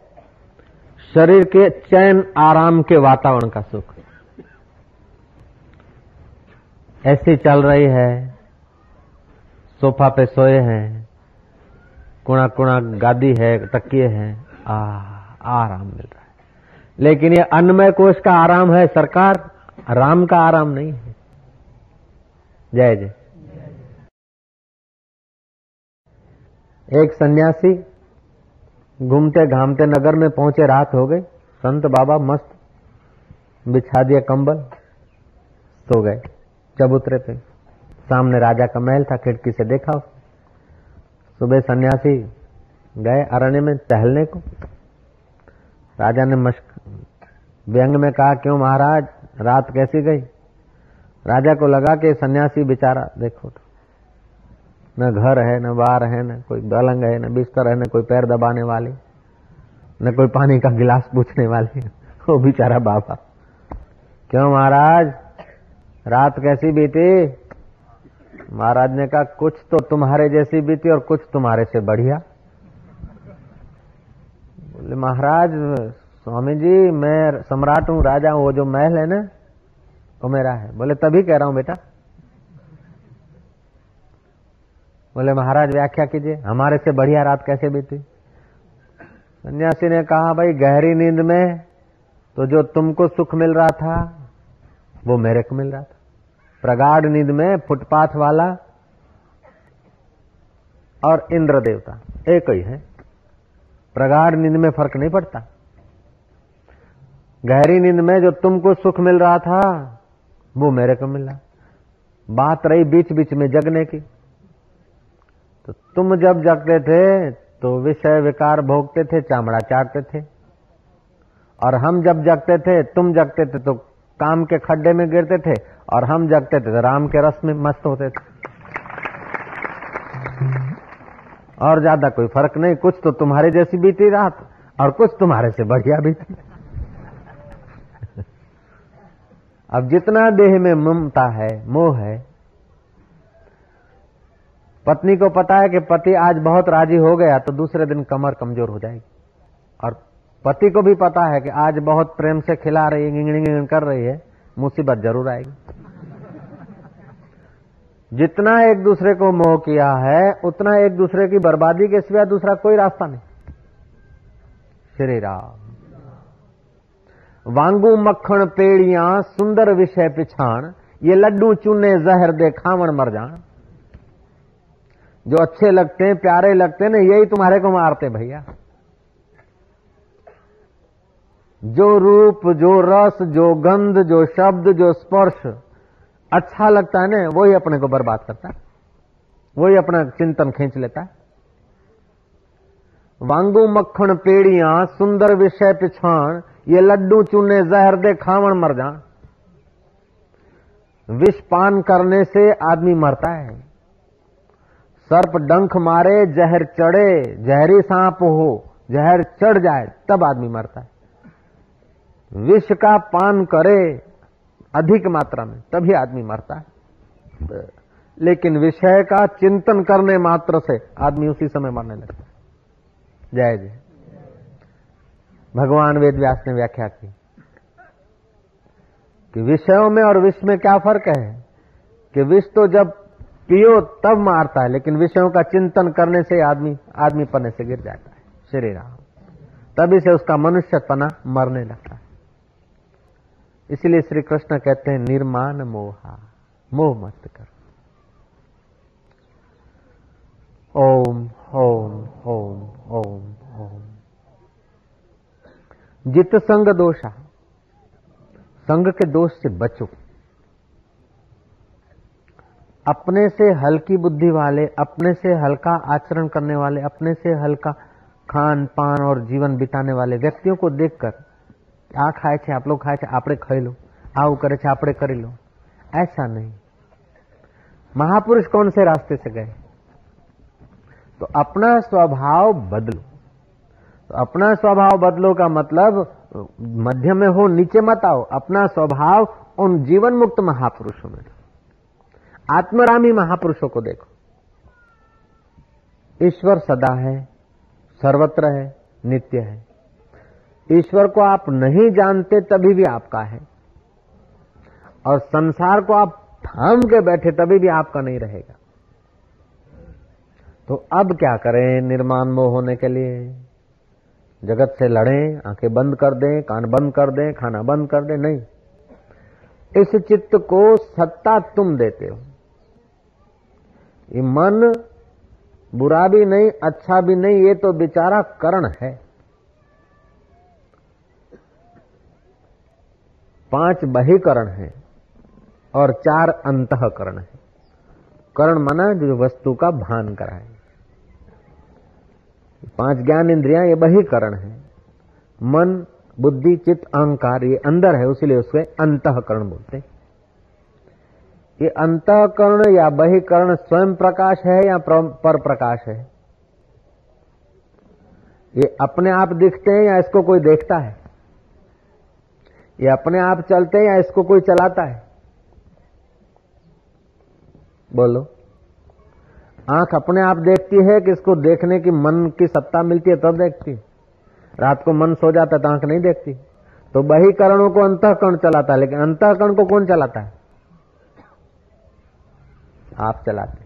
शरीर के चैन आराम के वातावरण का सुख ऐसी चल रही है, सोफा पे सोए हैं कुणा कुणा गादी है तकिए हैं, आ, आराम मिल रहा है। लेकिन ये अन्नमय कोष का आराम है, सरकार राम का आराम नहीं है। जय जय। एक सन्यासी घूमते घामते नगर में पहुँचे, रात हो गई। संत बाबा मस्त, बिछा दिया कंबल, सो गए चबूतरे पे सामने राजा का महल था, खिड़की से देखा सुबह सन्यासी गए अरण्य में टहलने को। राजा ने मश्क, व्यंग में कहा, क्यों महाराज, रात कैसी गई? राजा को लगा कि सन्यासी बेचारा, देखो तो। न घर है, न बार है, न कोई पलंग है, न बिस्तर है, न कोई पैर दबाने वाली, न कोई पानी का गिलास पूछने वाली। <laughs> वो बेचारा बाबा। क्यों महाराज? रात कैसी बीती? महाराज ने कहा, कुछ तो तुम्हारे जैसी बीती और कुछ तुम्हारे से बढ़िया। बोले, महाराज स्वामी जी मैं सम्राट हूँ, राजा हूँ, वो जो महल है ना, वो मेरा है। बोले, तभी कह रहा हूँ बेटा बोले, महाराज, व्याख्या कीजिए, हमारे से बढ़िया रात कैसे बीती? सन्यासी ने कहा, भाई, गहरी नींद में तो जो तुमको सुख मिल रहा था, वो मेरे को मिल रहा था। प्रगाढ़ नींद में फुटपाथ वाला और इंद्र देवता एक ही है। प्रगाढ़ नींद में फ़र्क नहीं पड़ता। गहरी नींद में जो तुमको सुख मिल रहा था, वो मेरे को मिल बात रही बीच बीच में जगने की। तो तुम जब जगते थे तो विषय विकार भोगते थे, चामड़ा चाटते थे। और हम जब जगते थे, तुम जगते थे तो काम के खड्डे में गिरते थे, और हम जगते थे तो राम के रस में मस्त होते थे। और ज़्यादा कोई फ़र्क नहीं, कुछ तो तुम्हारे जैसी बीती रात, और कुछ तुम्हारे से बढ़िया बीती। अब जितना देह में ममता है, मोह है पत्नी को पता है कि पति आज बहुत राज़ी हो गया तो दूसरे दिन कमर कमज़ोर हो जाएगी। और पति को भी पता है कि आज बहुत प्रेम से खिला रही है गिंग कर रही है, मुसीबत ज़रूर आएगी। जितना एक दूसरे को मोह किया है, उतना एक दूसरे की बर्बादी के सिवा दूसरा कोई रास्ता नहीं। श्री राम। वांगू मक्खन, पेड़ियाँ, सुंदर विषय पिछाण, ये लड्डू, चूने, जहर दे, खावण मर जान जो अच्छे लगते हैं, प्यारे लगते हैं ना यही तुम्हारे को मारते भैया। जो रूप, जो रस, जो गंध, जो शब्द, जो स्पर्श अच्छा लगता है ना, वही अपने को बर्बाद करता है। वही अपना चिंतन खींच लेता है। वांगू मक्खन पेड़ियाँ, सुंदर विषय पिछाण, ये लड्डू चूने जहर दे खावण मर जा विष पान करने से आदमी मरता है। सर्प डंख मारे, जहर चढ़े, जहरी सांप हो, जहर चढ़ जाए, तब आदमी मरता है। विष का पान करे, अधिक मात्रा में, तभी आदमी मरता है। लेकिन विषय का चिंतन करने मात्र से आदमी उसी समय मरने लगता है। जय जय भगवान वेद व्यास ने व्याख्या की कि विषयों में और विष में क्या फ़र्क है? कि विष तो जब पियो, तब मारता है, लेकिन विषयों का चिंतन करने से आदमी आदमी पने से गिर जाता है श्री राम तभी से उसका मनुष्य पना मरने लगता है। इसलिए श्री कृष्ण कहते हैं, निर्माण मोहा, मोह मत कर। ओम ओम ओम ओम ओम। जित संग दोषा, संग के दोष से बचो। अपने से हल्की बुद्धि वाले अपने से हल्का आचरण करने वाले अपने से हल्का खान पान और जीवन बिताने वाले व्यक्तियों को देखकर આ ખાય છે आप लोग खाए છે આપણે ખાઈ લો આવું કરે છે આપણે लो ऐसा नहीं महापुरुष कौन से रास्ते से गए तो अपना स्वभाव बदलो तो अपना स्वभाव बदलो का मतलब मध्य में हो नीचे मत आओ अपना स्वभाव उन जीवन मुक्त महापुरुषों में आत्मरामी महापुरुषों को देखो। ईश्वर सदा है, सर्वत्र है, नित्य है। ईश्वर को आप नहीं जानते तभी भी आपका है। और संसार को आप थाम के बैठे तभी भी आपका नहीं रहेगा। तो अब क्या करें निर्माण मोह होने के लिए? जगत से लड़ें, आँखें बंद कर दें, कान बंद कर दें, खाना बंद कर दें, नहीं। इस चित्त को सत्ता तुम देते हो। ये मन बुरा भी नहीं अच्छा भी नहीं, ये तो बेचारा करण है। पाँच बहिकरण है और चार अंतकरण है। करण माना जो वस्तु का भान कराए। पाँच ज्ञान इंद्रियाँ, ये बहिकरण है। मन, बुद्धि, चित्त, अहंकार, ये अंदर है, उसीलिए उसके अंतकरण बोलते ये अंतकरण या बहिकरण स्वयं प्रकाश है या पर प्रकाश है? ये अपने आप दिखते हैं या इसको कोई देखता है? ये अपने आप चलते हैं या इसको कोई चलाता है? बोलो। आँख अपने आप देखती है कि इसको देखने की मन की सत्ता मिलती है, तब देखती है। रात को मन सो जाता है तो आँख नहीं देखती। तो बहीकरणों को अंतकरण चलाता है, लेकिन अंतकरण को कौन चलाता है? आप चलाते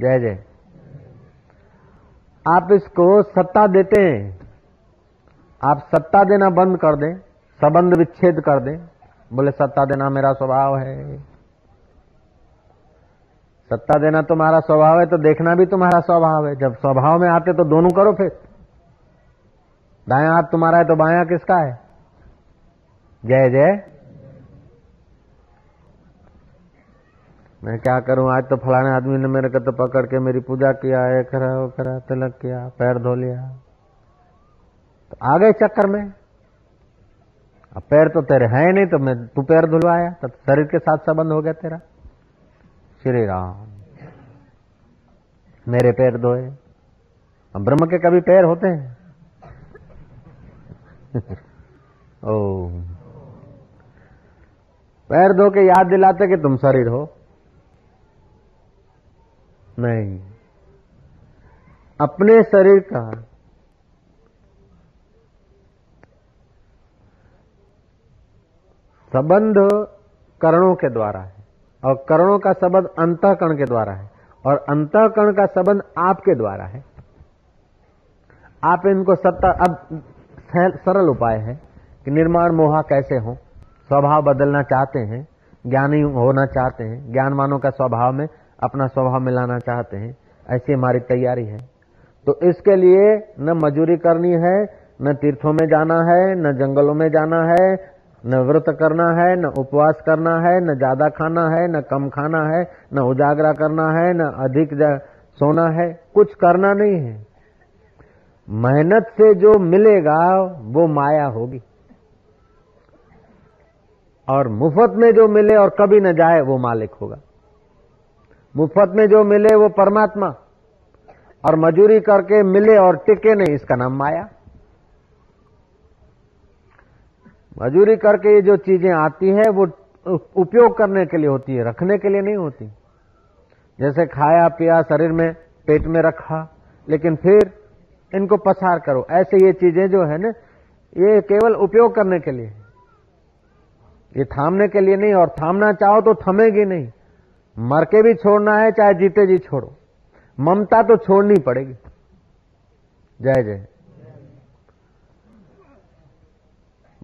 जय जय। आप इसको सत्ता देते हैं। आप सत्ता देना बंद कर दें, संबंध विच्छेद कर दें। बोले, सत्ता देना मेरा स्वभाव है। सत्ता देना तुम्हारा स्वभाव है तो देखना भी तुम्हारा स्वभाव है। जब स्वभाव में आते तो दोनों करो फिर। दाया हाथ तुम्हारा है तो बाया किसका है? जय जय। मैं क्या करूँ? आज तो फलाने आदमी ने मेरे को तो पकड़ के मेरी पूजा किया है करा वो करा, तिलक किया, पैर धो लिया। तो आ गए चक्कर में। अब पैर तो तेरे हैं नहीं तो मैं, तू पैर धुलवाया तो शरीर के साथ संबंध हो गया तेरा। श्री राम। मेरे पैर धोए। अब ब्रह्म के कभी पैर होते हैं? <laughs> ओ। पैर धो के याद दिलाते कि तुम शरीर हो। नहीं। अपने शरीर का संबंध करणों के द्वारा है, और करणों का संबंध अंतकरण के द्वारा है, और अंतकरण का संबंध आपके द्वारा है। आप इनको सत्ता, अब सरल उपाय है कि निर्माण मोहा कैसे हो। स्वभाव बदलना चाहते हैं, ज्ञानी होना चाहते हैं, ज्ञानवानों का स्वभाव में अपना स्वभाव मिलाना चाहते हैं, ऐसी हमारी तैयारी है। तो इसके लिए न मजूरी करनी है, न तीर्थों में जाना है, न जंगलों में जाना है, न व्रत करना है, न उपवास करना है, न ज़्यादा खाना है, न कम खाना है, न उजागरा करना है, न अधिक सोना है, कुछ करना नहीं है। मेहनत से जो मिलेगा, वो माया होगी। और मुफ़्त में जो मिले और कभी न जाए, वो मालिक होगा। मुफ़्त में जो मिले वो परमात्मा। और मजूरी करके मिले और टिके नहीं, इसका नाम माया। मजूरी करके ये जो चीज़ें आती है, वो उपयोग करने के लिए होती है, रखने के लिए नहीं होती। जैसे खाया, पिया, शरीर में पेट में रखा, लेकिन फिर इनको पसार करो। ऐसे ये चीज़ें जो है ना, ये केवल उपयोग करने के लिए। ये थामने के लिए नहीं, और थामना चाहो तो थमेगी नहीं। मर के भी छोड़ना है, चाहे जीते जी छोड़ो। ममता तो छोड़नी पड़ेगी। जय जय।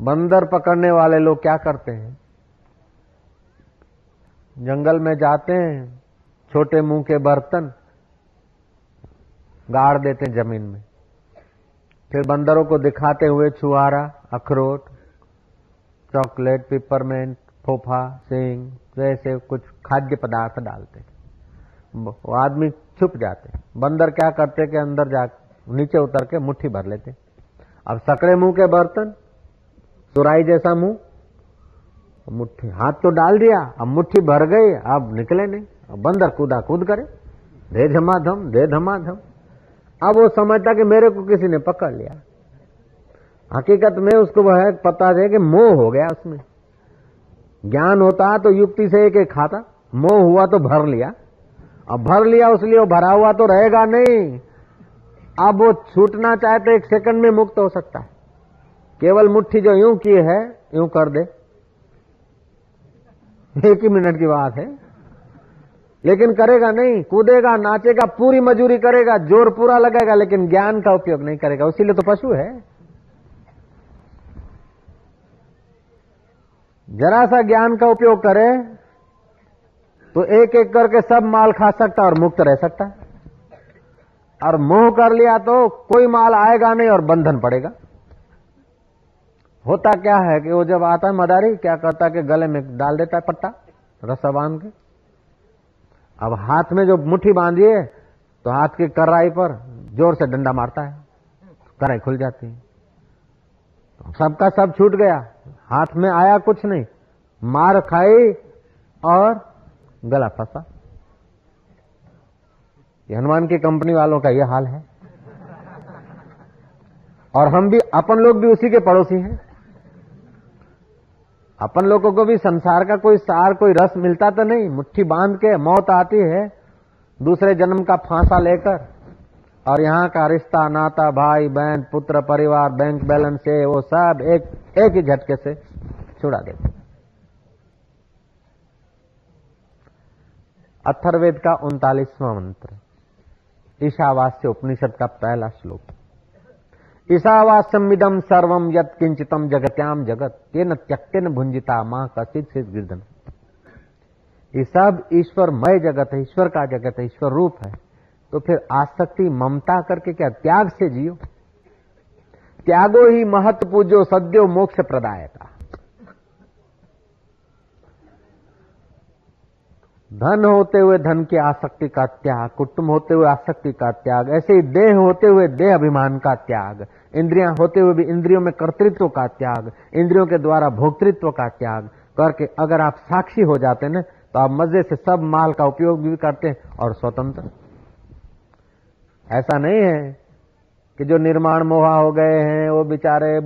बंदर पकड़ने वाले लोग क्या करते हैं? जंगल में जाते हैं, छोटे मुँह के बर्तन गाड़ देते हैं ज़मीन में। फिर बंदरों को दिखाते हुए छुआरा अखरोट, चॉकलेट, पिपरमेंट फोफा सिंग जैसे कुछ खाद्य पदार्थ डालते वो आदमी छुप जाते बंदर क्या करते कि अंदर जा, नीचे उतर के मुट्ठी भर लेते अब सकड़े मुँह के बर्तन सुराई जैसा मुँह, मुट्ठी, हाथ तो डाल दिया, अब मुट्ठी भर गई, अब निकले नहीं। अब बंदर कूदा कूद करे। दे धमाधम दे धमाधम अब वो समझता कि मेरे को किसी ने पकड़ लिया। हकीकत में उसको वह पता है कि मोह हो गया उसमें। ज्ञान होता तो युक्ति से एक एक खाता, मोह हुआ तो भर लिया। अब भर लिया उसलिए वो भरा हुआ तो रहेगा नहीं। अब वो छूटना चाहे तो एक सेकंड में मुक्त हो सकता है। केवल मुट्ठी जो यूँ की है, यूँ कर दे। एक ही मिनट की बात है। लेकिन करेगा नहीं, कूदेगा, नाचेगा, पूरी मजूरी करेगा, ज़ोर पूरा लगेगा लेकिन ज्ञान का उपयोग नहीं करेगा। उसीलिए तो पशु है। जरा सा ज्ञान का उपयोग करे तो एक एक करके सब माल खा सकता और मुक्त रह सकता। है और मोह कर लिया तो कोई माल आएगा नहीं और बंधन पड़ेगा। होता क्या है कि वो जब आता है मदारी, क्या करता है कि गले में डाल देता है पट्टा, रस्सा बाँध के। अब हाथ में जो मुट्ठी बांधिए तो हाथ की कर्राई पर ज़ोर से डंडा मारता है, कराई खुल जाती है। तो सबका सब छूट गया। हाथ में आया कुछ नहीं। मार खाई और गला फंसा। हनुमान की कंपनी वालों का यह हाल है। और हम भी, अपन लोग भी उसी के पड़ोसी हैं। अपन लोगों को भी संसार का कोई सार, कोई रस मिलता तो नहीं। मुट्ठी बाँध के मौत आती है, दूसरे जन्म का फांसा लेकर। और यहाँ का रिश्ता, नाता, भाई, बहन, पुत्र, परिवार बैंक बैलेंस है, वो सब एक एक ही झटके से छुड़ा देते अथर्वेद का उनतालीसवां मंत्र ईशावास्य उपनिषद का पहला श्लोक। ईशावास्यमिदम सर्वम यत किंचितम जगत्याम जगत के न त्यक्ते न भुंजिता माँ कसित से गिरदन ये सब ईश्वरमय जगत है, ईश्वर का जगत है, ईश्वर रूप है। तो फिर आसक्ति ममता करके क्या त्याग से जियो? त्यागो ही महत्व पूजो, सद्यो मोक्ष प्रदायता। धन होते हुए धन की आसक्ति का त्याग, कुटुंब होते हुए आसक्ति का त्याग, ऐसे ही देह होते हुए देह अभिमान का त्याग, इंद्रियाँ होते हुए भी इंद्रियों में कर्तृत्व का त्याग, इंद्रियों के द्वारा भोक्तृत्व का त्याग, करके अगर आप साक्षी हो जाते ना तो आप मज़े से सब माल का उपयोग भी करते हैं और स्वतंत्र। ऐसा नहीं है कि जो निर्माण मोहा हो गए हैं, वो बेचारे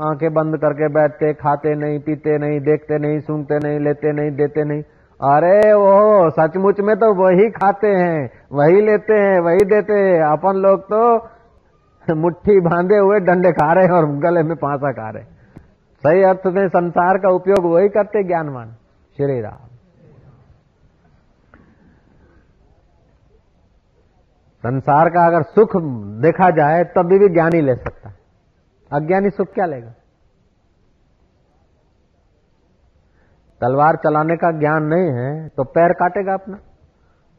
आँखें बंद करके बैठते, खाते नहीं, पीते नहीं, देखते नहीं, सुनते नहीं, लेते नहीं, देते नहीं। अरे वो सचमुच में तो वही खाते हैं, वही लेते हैं, वही देते हैं। अपन लोग तो मुट्ठी बांधे हुए डंडे खा रहे हैं और गले में पांसा खा रहे हैं। सही अर्थ में संसार का उपयोग वही करते ज्ञानवान। श्री राम। संसार का अगर सुख देखा जाए तभी भी ज्ञानी ले सकता है। अज्ञानी सुख क्या लेगा? तलवार चलाने का ज्ञान नहीं है तो पैर काटेगा अपना।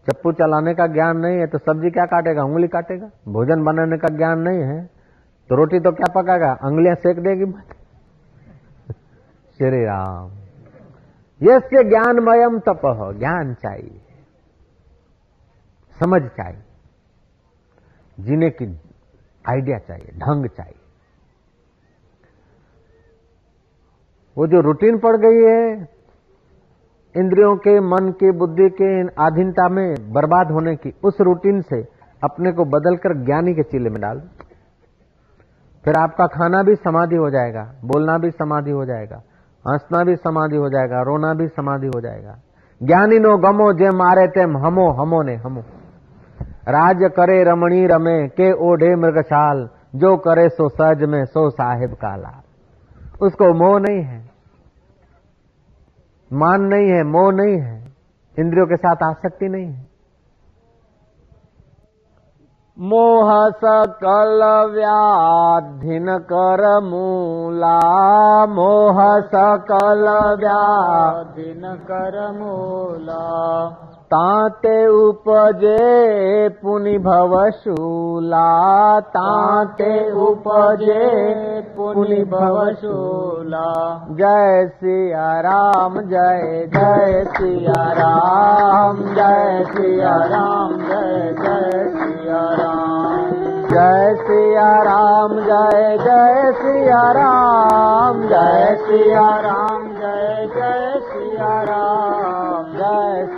चप्पू चलाने का ज्ञान नहीं है तो सब्ज़ी क्या काटेगा? उंगली काटेगा। भोजन बनाने का ज्ञान नहीं है तो रोटी तो क्या पकाएगा? उंगलियाँ सेक देगी <laughs> श्री राम। ये ज्ञानमयम तप, ज्ञान चाहिए। समझ चाहिए। जीने की आइडिया चाहिए, ढंग चाहिए। वो जो रूटीन पड़ गई है, इंद्रियों के, मन के, बुद्धि के आधीनता में बर्बाद होने की, उस रूटीन से अपने को बदलकर ज्ञानी के चीले में डाल। फिर आपका खाना भी समाधि हो जाएगा, बोलना भी समाधि हो जाएगा, हंसना भी समाधि हो जाएगा, रोना भी समाधि हो जाएगा। ज्ञानी नो गमो जे मारे तेम, हमो हमो ने हमो। राज करे रमणी रमे, के ओढ़े मृगशाल जो करे सो सज में, सो साहिब काला। उसको मोह नहीं है, मान नहीं है मोह नहीं है, इंद्रियों के साथ आसक्ति नहीं है। मोह सकल व्याधिन कर मूला, मोह सकल व्याधिन कर मूला। ताते उपजे पुनि भवशूला। ताते उपजे पुनि भवशूला। जय सिया राम, जय जय सिया राम, जय सिया राम, जय जय सिया राम। जय सिया राम, जय जय सिया राम। जय सिया राम, जय जय सिया राम। जय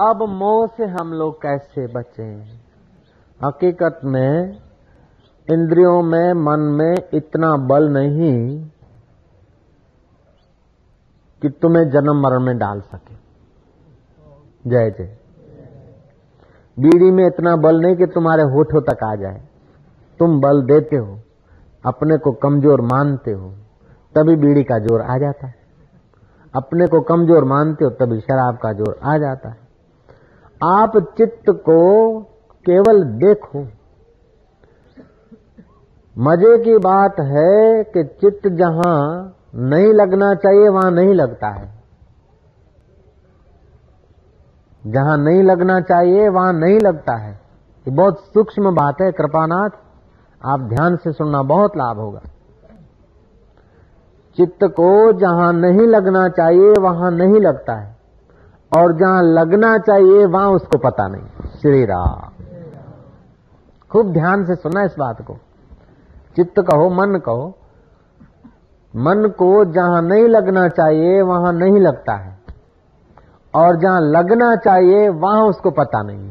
अब मोह से हम लोग कैसे बचे? हकीकत में, इंद्रियों में, मन में इतना बल नहीं कि तुम्हें जन्म मरण में डाल सके। जय जय। बीड़ी में इतना बल नहीं कि तुम्हारे होठों तक आ जाए। तुम बल देते हो, अपने को कमज़ोर मानते हो, तभी बीड़ी का ज़ोर आ जाता है। अपने को कमज़ोर मानते हो, तभी शराब का ज़ोर आ जाता है। आप चित्त को केवल देखो। मज़े की बात है कि चित्त जहाँ नहीं लगना चाहिए, वहाँ नहीं लगता है। जहाँ नहीं लगना चाहिए, वहाँ नहीं लगता है। ये बहुत सूक्ष्म बात है, कृपानाथ। आप ध्यान से सुनना बहुत लाभ होगा। चित्त को जहाँ नहीं लगना चाहिए, वहाँ नहीं लगता है। और जहाँ लगना चाहिए, वहाँ उसको पता नहीं। श्री राम खूब ध्यान से सुना इस बात को। चित्त कहो, मन कहो। मन को जहाँ नहीं लगना चाहिए, वहाँ नहीं लगता है। और जहाँ लगना चाहिए, वहाँ उसको पता नहीं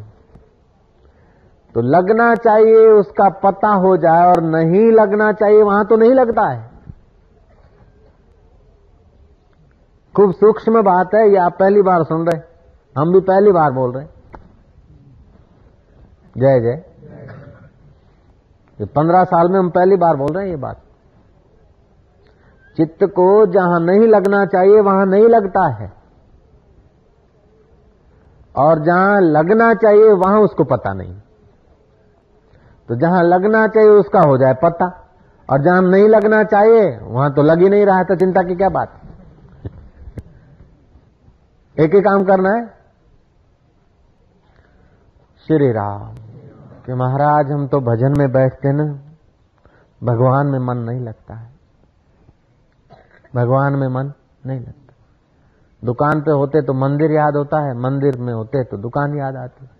तो लगना चाहिए, उसका पता हो जाए, और नहीं लगना चाहिए, वहाँ तो नहीं लगता है। खूब सूक्ष्म बात है, ये आप पहली बार सुन रहे हम भी पहली बार बोल रहे जय जय। पंद्रह साल में हम पहली बार बोल रहे हैं ये बात। चित्त को जहाँ नहीं लगना चाहिए, वहाँ नहीं लगता है। और जहाँ लगना चाहिए, वहाँ उसको पता नहीं। तो जहाँ लगना चाहिए, उसका हो जाए पता। और जहाँ नहीं लगना चाहिए, वहाँ तो लग ही नहीं रहा तो चिंता की क्या बात एक ही काम करना है? श्री राम। कि महाराज, हम तो भजन में बैठते ना, भगवान में मन नहीं लगता है। भगवान में मन नहीं लगता। दुकान पे होते तो मंदिर याद होता है, मंदिर में होते तो दुकान याद आती है।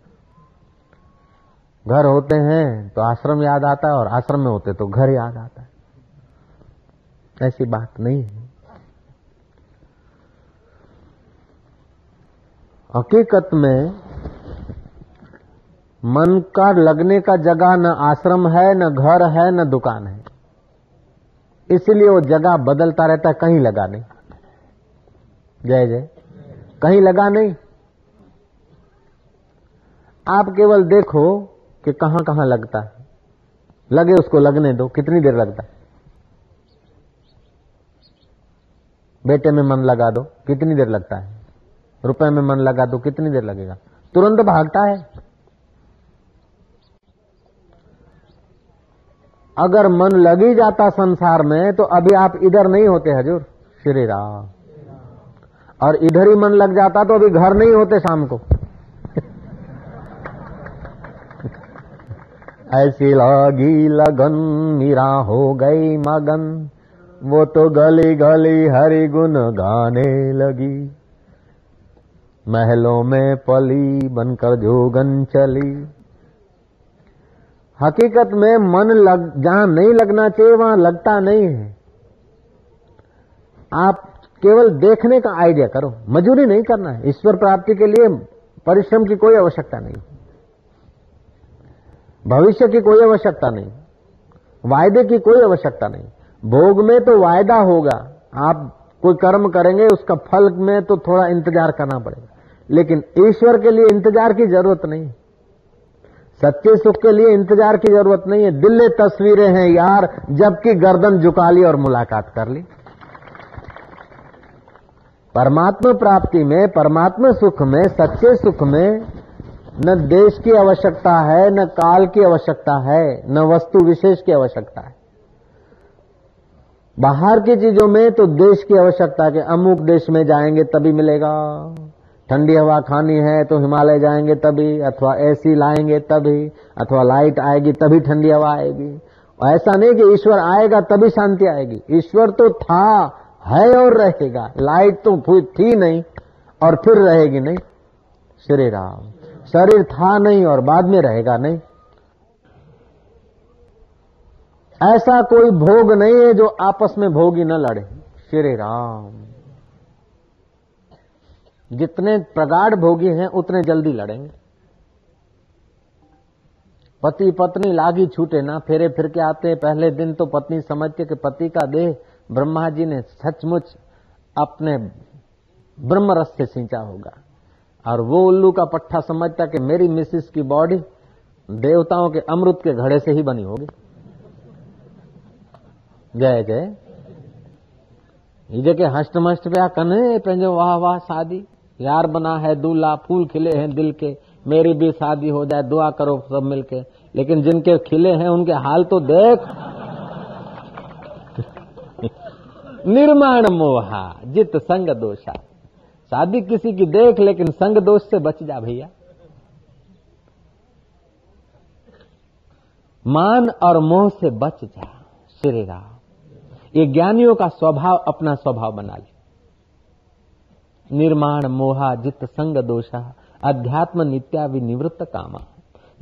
घर होते हैं तो आश्रम याद आता है और आश्रम में होते तो घर याद आता है। ऐसी बात नहीं है। हकीकत में मन का लगने का जगह न आश्रम है, न घर है, न दुकान है। इसलिए वो जगह बदलता रहता है, कहीं लगा नहीं। जय जय। कहीं लगा नहीं। आप केवल देखो कि कहाँ कहाँ लगता है। लगे उसको लगने दो, कितनी देर लगता है। बेटे में मन लगा दो, कितनी देर लगता है। रुपए में मन लगा दो, कितनी देर लगेगा? तुरंत भागता है। अगर मन लग ही जाता संसार में तो अभी आप इधर नहीं होते हजूर, श्री राम। और इधर ही मन लग जाता तो अभी घर नहीं होते शाम को। <laughs> ऐसी लगी लगन, मीरा हो गई मगन, वो तो गली गली हरि गुन गाने लगी। महलों में पली बनकर जोगन चली। हकीकत में मन लग, जहाँ नहीं लगना चाहिए, वहाँ लगता नहीं है। आप केवल देखने का आइडिया करो। मजूरी नहीं करना है। ईश्वर प्राप्ति के लिए परिश्रम की कोई आवश्यकता नहीं। भविष्य की कोई आवश्यकता नहीं। वायदे की कोई आवश्यकता नहीं। भोग में तो वायदा होगा। आप कोई कर्म करेंगे, उसका फल में तो थोड़ा इंतज़ार करना पड़ेगा। लेकिन ईश्वर के लिए इंतज़ार की ज़रूरत नहीं। सच्चे सुख के लिए इंतज़ार की ज़रूरत नहीं है। दिल्ली तस्वीरें हैं यार, जबकि गर्दन झुका ली और मुलाकात कर ली। परमात्मा प्राप्ति में, परमात्मा सुख में, सच्चे सुख में न देश की आवश्यकता है, न काल की आवश्यकता है, न वस्तु विशेष की आवश्यकता है। बाहर की चीज़ों में तो देश की आवश्यकता के अमुक देश में जाएँगे तभी मिलेगा। ठंडी हवा खानी है तो हिमालय जाएँगे तभी, अथवा एसी लाएँगे तभी, अथवा लाइट आएगी तभी ठंडी हवा आएगी। और ऐसा नहीं कि ईश्वर आएगा तभी शांति आएगी। ईश्वर तो था, है और रहेगा। लाइट तो थी नहीं और फिर रहेगी नहीं। श्री राम। शरीर था नहीं और बाद में रहेगा नहीं। ऐसा कोई भोग नहीं है जो आपस में भोगी न लड़े। श्री राम। जितने प्रगाढ़ भोगी हैं, उतने जल्दी लड़ेंगे। पति पत्नी लागी छूटे ना, फेरे फिर के आते पहले दिन तो पत्नी समझते कि पति का देह ब्रह्मा जी ने सचमुच अपने ब्रह्म रस से सींचा होगा। और वो उल्लू का पट्टा समझता कि मेरी मिसिस की बॉडी देवताओं के अमृत के घड़े से ही बनी होगी। जय जय। जेके हष्ट मष्ट पिया कने वाह वाह शादी यार बना है, दूल्हा, फूल खिले हैं दिल के। मेरी भी शादी हो जाए, दुआ करो सब मिलके। लेकिन जिनके खिले हैं, उनके हाल तो देख। निर्माण मोहा, जित संग दोषा। शादी किसी की देख, लेकिन संग दोष से बच जा भैया। मान और मोह से बच जा, श्री राम। ये ज्ञानियों का स्वभाव, अपना स्वभाव बना ले। निर्माण, मोहा, जित, संग, दोषा, अध्यात्म, नित्या, विनिवृत्त, कामा।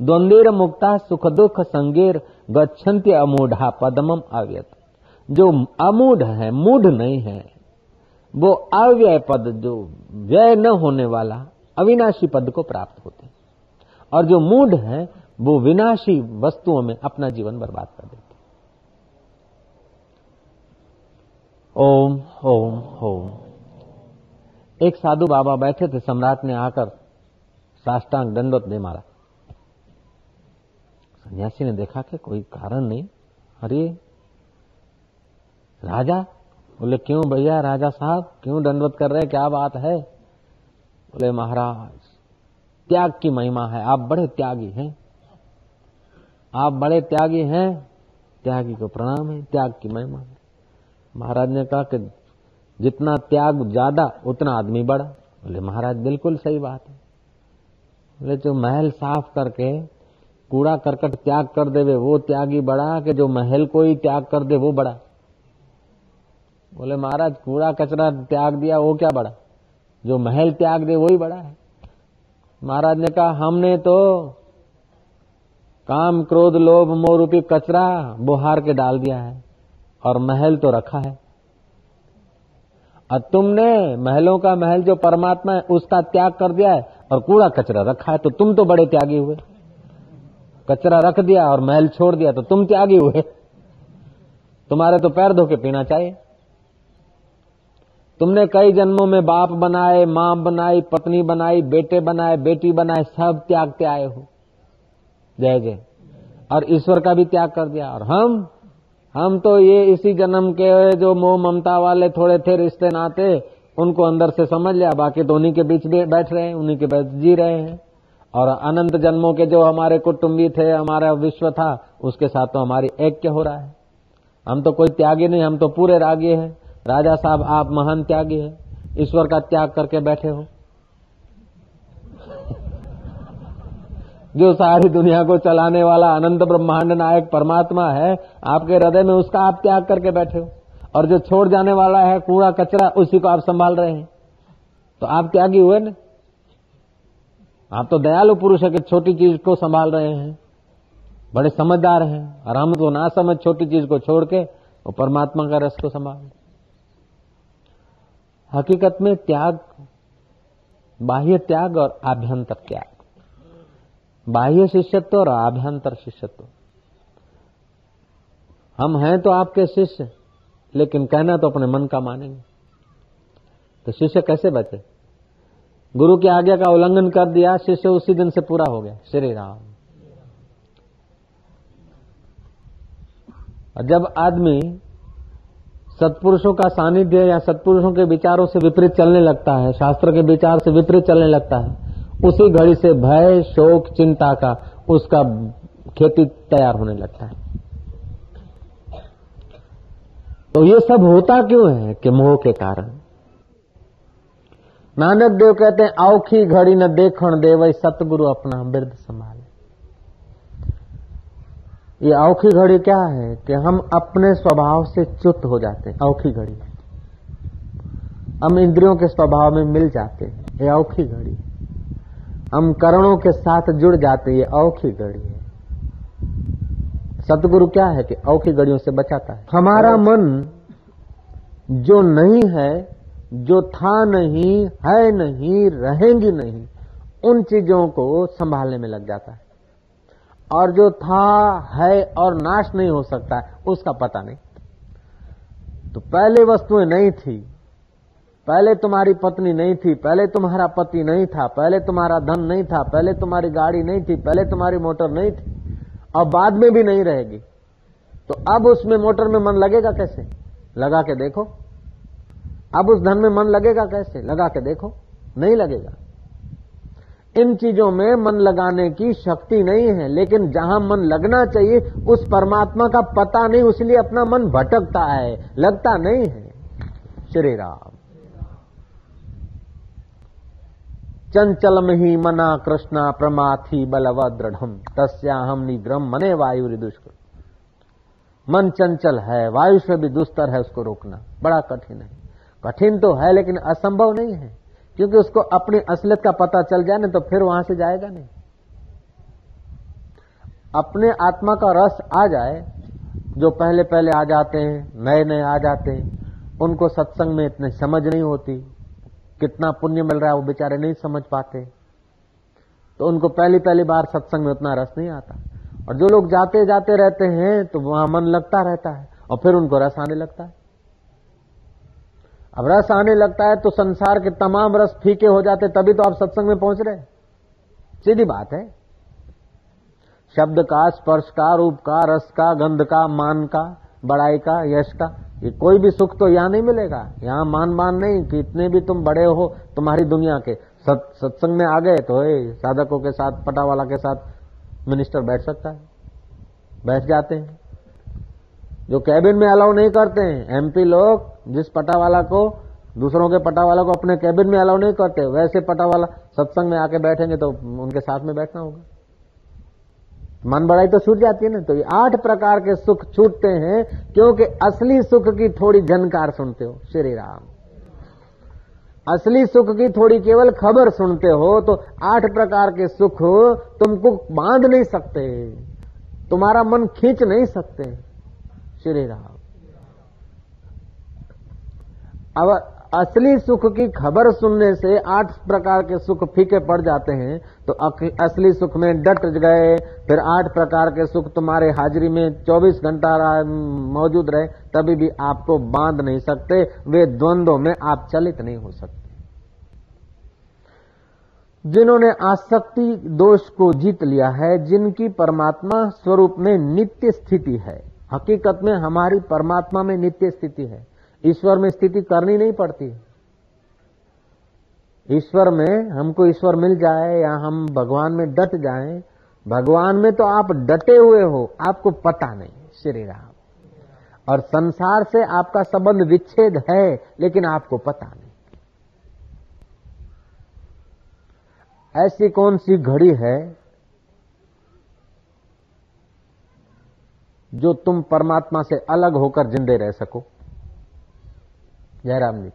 द्वंदेर, मुक्ता, सुख, दुख, संगेर, गच्छन्ति, अमूढ़ा, पदमम अव्यत जो अमूढ़ है, मूढ़ नहीं है, वो अव्यय पद, जो व्यय न होने वाला, अविनाशी पद को प्राप्त होते और जो मूढ़ है, वो विनाशी वस्तुओं में अपना जीवन बर्बाद कर देते ओम ओम ओम। एक साधु बाबा बैठे थे, सम्राट ने आकर साष्टांग दंडवत दे मारा। सन्यासी ने देखा कि कोई कारण नहीं। अरे, राजा? बोले, क्यों भैया, राजा साहब? क्यों दंडवत कर रहे क्या बात है? बोले, महाराज, त्याग की महिमा है। आप बड़े त्यागी हैं। आप बड़े त्यागी हैं। त्यागी को प्रणाम है। त्याग की महिमा है। महाराज ने कहा कि जितना त्याग ज़्यादा, उतना आदमी बड़ा बोले, महाराज, बिल्कुल सही बात है। बोले, जो महल साफ़ करके कूड़ा करकट त्याग कर देवे, वो त्यागी बड़ा कि जो महल को ही त्याग कर दे, वो बड़ा बोले, महाराज, कूड़ा कचरा त्याग दिया, वो क्या बड़ा जो महल त्याग दे, वही बड़ा है। महाराज ने कहा, हमने तो काम, क्रोध, लोभ, मोह रूपी कचरा बुहार के डाल दिया है और महल तो रखा है। और तुमने महलों का महल जो परमात्मा है, उसका त्याग कर दिया है और कूड़ा कचरा रखा है तो तुम तो बड़े त्यागी हुए। कचरा रख दिया और महल छोड़ दिया तो तुम त्यागी हुए। तुम्हारे तो पैर धो के पीना चाहिए। तुमने कई जन्मों में बाप बनाए, माँ बनाई, पत्नी बनाई, बेटे बनाए, बेटी बनाए, सब त्यागते आए हो। जय जय। और ईश्वर का भी त्याग कर दिया। और हम हम तो ये इसी जन्म के जो मोह ममता वाले थोड़े थे रिश्ते नाते, उनको अंदर से समझ लिया, बाकी तो उन्हीं के बीच बैठ रहे हैं, उन्हीं के बीच जी रहे हैं। और अनंत जन्मों के जो हमारे कुटुंबी थे, हमारा विश्व था, उसके साथ तो हमारी ऐक्य हो रहा है। हम तो कोई त्यागी नहीं, हम तो पूरे रागी हैं। राजा साहब, आप महान त्यागी हैं। ईश्वर का त्याग करके बैठे हो। जो सारी दुनिया को चलाने वाला अनंत ब्रह्मांड नायक परमात्मा है, आपके हृदय में उसका आप त्याग करके बैठे हो। और जो छोड़ जाने वाला है, कूड़ा कचरा, उसी को आप संभाल रहे हैं। तो आप त्यागी हुए ना? आप तो दयालु पुरुष है कि छोटी चीज़ को संभाल रहे हैं। बड़े समझदार हैं। और हम तो ना समझ छोटी चीज़ को छोड़ के वो परमात्मा का रस को संभाल हकीकत में त्याग, बाह्य त्याग और आभ्यंतर त्याग। बाह्य शिष्यत्व और आभ्यंतर शिष्यत्व। हम हैं तो आपके शिष्य, लेकिन कहना तो अपने मन का मानेंगे। तो शिष्य कैसे बचे? गुरु की आज्ञा का उल्लंघन कर दिया, शिष्य उसी दिन से पूरा हो गया। श्री राम। जब आदमी सत्पुरुषों का सानिध्य या सत्पुरुषों के विचारों से विपरीत चलने लगता है, शास्त्र के विचार से विपरीत चलने लगता है उसी घड़ी से भय, शोक, चिंता का उसका खेती तैयार होने लगता है। तो ये सब होता क्यों है कि मोह के कारण? नानक देव कहते हैं औखी घड़ी न देखण दे वही सतगुरु अपना वृद्ध संभाले। ये औखी घड़ी क्या है कि हम अपने स्वभाव से च्युत हो जाते हैं औखी घड़ी। हम इंद्रियों के स्वभाव में मिल जाते हैं, ये औखी घड़ी। हम करणों के साथ जुड़ जाते ये औखी घड़ी है। सतगुरु क्या है कि औखी घड़ियों से बचाता है? हमारा मन जो नहीं है जो था नहीं है नहीं रहेंगी नहीं उन चीज़ों को संभालने में लग जाता है। और जो था है और नाश नहीं हो सकता है उसका पता नहीं। तो पहले वस्तुएँ नहीं थी पहले तुम्हारी पत्नी नहीं थी, पहले तुम्हारा पति नहीं था, पहले तुम्हारा धन नहीं था, पहले तुम्हारी गाड़ी नहीं थी, पहले तुम्हारी मोटर नहीं थी और बाद में भी नहीं रहेगी। तो अब उसमें मोटर में मन लगेगा कैसे? लगा के देखो। अब उस धन में मन लगेगा कैसे? लगा के देखो। नहीं लगेगा। इन चीज़ों में मन लगाने की शक्ति नहीं है, लेकिन जहाँ मन लगना चाहिए, उस परमात्मा का पता नहीं, उसलिए अपना मन भटकता है, लगता नहीं है। श्री राम। चंचल ही मना कृष्णा प्रमाथी बलव दृढ़ तस्या हम निग्रम मने वायु दुष्कर मन चंचल है, वायु से भी दुस्तर है उसको रोकना। बड़ा कठिन है। कठिन तो है, लेकिन असंभव नहीं है। क्योंकि उसको अपनी असलियत का पता चल जाए ना तो फिर वहाँ से जाएगा नहीं। अपने आत्मा का रस आ जाए, जो पहले पहले आ जाते हैं नए नए आ जाते हैं, उनको सत्संग में इतने समझ नहीं होती। कितना पुण्य मिल रहा है वो बेचारे नहीं समझ पाते। तो उनको पहली पहली बार सत्संग में उतना रस नहीं आता। और जो लोग जाते जाते रहते हैं तो वहाँ मन लगता रहता है, और फिर उनको रस आने लगता है। अब रस आने लगता है तो संसार के तमाम रस फीके हो जाते, तभी तो आप सत्संग में पहुँच रहे। सीधी बात है। शब्द का, स्पर्श का, रूप का, रस का, गंध का, मान का, बड़ाई का, यश का ये कोई भी सुख तो यहाँ नहीं मिलेगा। यहाँ मान मान नहीं कि इतने भी तुम बड़े हो तुम्हारी दुनिया के। सत, सत्संग में आ गए तो ए, साधकों के साथ पटावाला के साथ मिनिस्टर बैठ सकता है। बैठ जाते हैं। जो कैबिन में अलाउ नहीं करते हैं। एमपी लोग जिस पटावाला को दूसरों के पटावाला को अपने कैबिन में अलाउ नहीं करते वैसे पटावाला सत्संग में आके बैठेंगे तो उनके साथ में बैठना होगा। मन बढ़ाई तो छूट जाती है ना तो ये आठ प्रकार के सुख छूटते हैं, क्योंकि असली सुख की थोड़ी झनकार सुनते हो, श्री राम। असली सुख की थोड़ी केवल खबर सुनते हो तो आठ प्रकार के सुख तुमको बाँध नहीं सकते, तुम्हारा मन खींच नहीं सकते, श्री राम। अब असली सुख की खबर सुनने से आठ प्रकार के सुख फीके पड़ जाते हैं तो असली सुख में डट गए, फिर आठ प्रकार के सुख तुम्हारे हाजिरी में 24 घंटा मौजूद रहे, तभी भी आपको बाँध नहीं सकते, वे द्वंद्वों में आप चलित नहीं हो सकते। जिन्होंने आसक्ति दोष को जीत लिया है, जिनकी परमात्मा स्वरूप में नित्य स्थिति है, हकीकत में हमारी परमात्मा में नित्य स्थिति है। ईश्वर में स्थिति करनी नहीं पड़ती। ईश्वर में हमको ईश्वर मिल जाए या हम भगवान में डट जाए, भगवान में तो आप डटे हुए हो, आपको पता नहीं, श्री राम। और संसार से आपका संबंध विच्छेद है, लेकिन आपको पता नहीं। ऐसी कौन सी घड़ी है जो तुम परमात्मा से अलग होकर जिंदे रह सको? जयराम जी।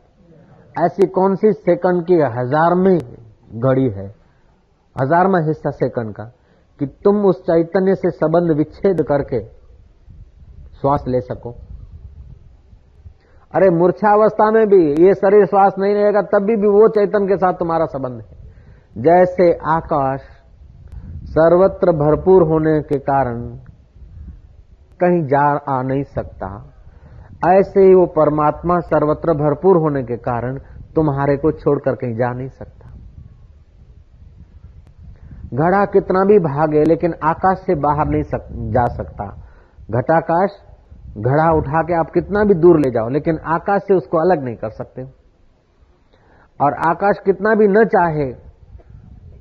ऐसी कौन सी सेकंड की हजारवीं घड़ी है? हजारवा हिस्सा सेकंड का। कि तुम उस चैतन्य से संबंध विच्छेद करके श्वास ले सको। अरे, मूर्छावस्था में भी ये शरीर श्वास नहीं रहेगा तभी भी वो चैतन्य के साथ तुम्हारा संबंध है। जैसे आकाश सर्वत्र भरपूर होने के कारण कहीं जा आ नहीं सकता ऐसे ही वो परमात्मा सर्वत्र भरपूर होने के कारण तुम्हारे को छोड़कर कहीं जा नहीं सकता। घड़ा कितना भी भागे लेकिन आकाश से बाहर नहीं सक, जा सकता। घटाकाश घड़ा उठा के आप कितना भी दूर ले जाओ लेकिन आकाश से उसको अलग नहीं कर सकते। और आकाश कितना भी न चाहे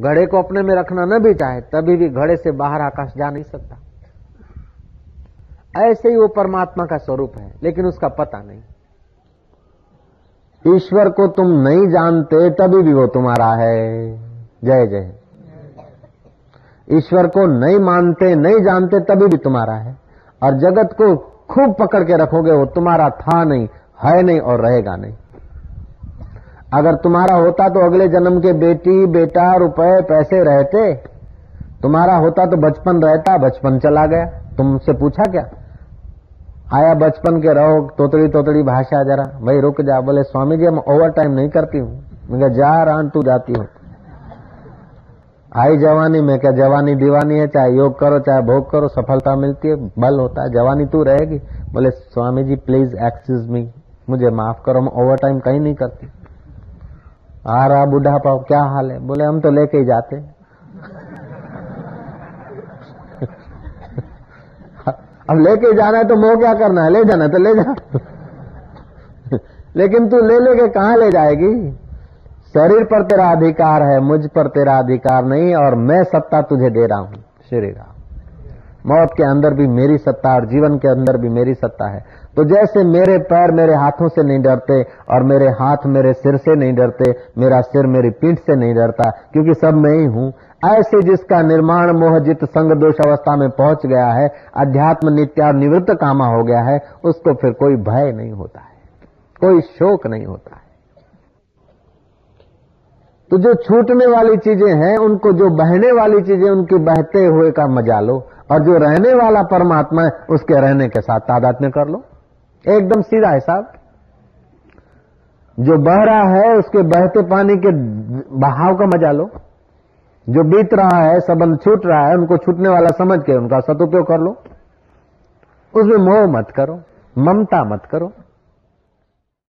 घड़े को अपने में रखना न भी चाहे तभी भी घड़े से बाहर आकाश जा नहीं सकता। ऐसे ही वो परमात्मा का स्वरूप है, लेकिन उसका पता नहीं। ईश्वर को तुम नहीं जानते, तभी भी वो तुम्हारा है। जय जय। ईश्वर को नहीं मानते, नहीं जानते, तभी भी तुम्हारा है। और जगत को खूब पकड़ के रखोगे, वो तुम्हारा था नहीं, है नहीं और रहेगा नहीं। अगर तुम्हारा होता तो अगले जन्म के बेटी, बेटा, रुपए, पैसे रहते। तुम्हारा होता तो बचपन रहता, बचपन चला गया। तुमसे पूछा क्या? आया बचपन के रहो तोतड़ी तोतड़ी भाषा जरा। भाई, रुक जा, बोले, स्वामी जी हम ओवर टाइम नहीं करती हूँ। मैं जा रहा तू जाती हो। आई जवानी, में क्या जवानी दीवानी है, चाहे योग करो, चाहे भोग करो, सफलता मिलती है, बल होता है। जवानी तू रहेगी। बोले, Swami ji please excuse me मुझे माफ़ करो, मैं ओवर टाइम कहीं नहीं करती। आ रहा बुढ़ापा, क्या हाल है? बोले, हम तो लेके ही जाते अब लेके जाना है तो मोह क्या करना है? ले जाना तो ले जा। <laughs> लेकिन तू ले लेके कहा ले जाएगी? शरीर पर तेरा अधिकार है, मुझ पर तेरा अधिकार नहीं, और मैं सत्ता तुझे दे रहा हूँ, श्री राम। मौत के अंदर भी मेरी सत्ता और जीवन के अंदर भी मेरी सत्ता है। तो जैसे मेरे पैर मेरे हाथों से नहीं डरते, और मेरे हाथ मेरे सिर से नहीं डरते, मेरा सिर मेरी पीठ से नहीं डरता, क्योंकि सब मैं ही हूँ ऐसे जिसका निर्माण मोहजित संग, दोष अवस्था में पहुँच गया है, अध्यात्म, नित्या निवृत्त कामा हो गया है, उसको फिर कोई भय नहीं होता है। कोई शोक नहीं होता है। तो जो छूटने वाली चीज़ें हैं, उनको जो बहने वाली चीज़ें, उनके बहते हुए का मज़ा लो, और जो रहने वाला परमात्मा है, उसके रहने के साथ तादात्म्य कर लो। एकदम सीधा हिसाब। जो बह रहा है, उसके बहते पानी के बहाव का मज़ा लो। जो बीत रहा है संबंध छूट रहा है, उनको छूटने वाला समझ के उनका सदुपयोग कर लो। उसमें मोह मत करो, ममता मत करो।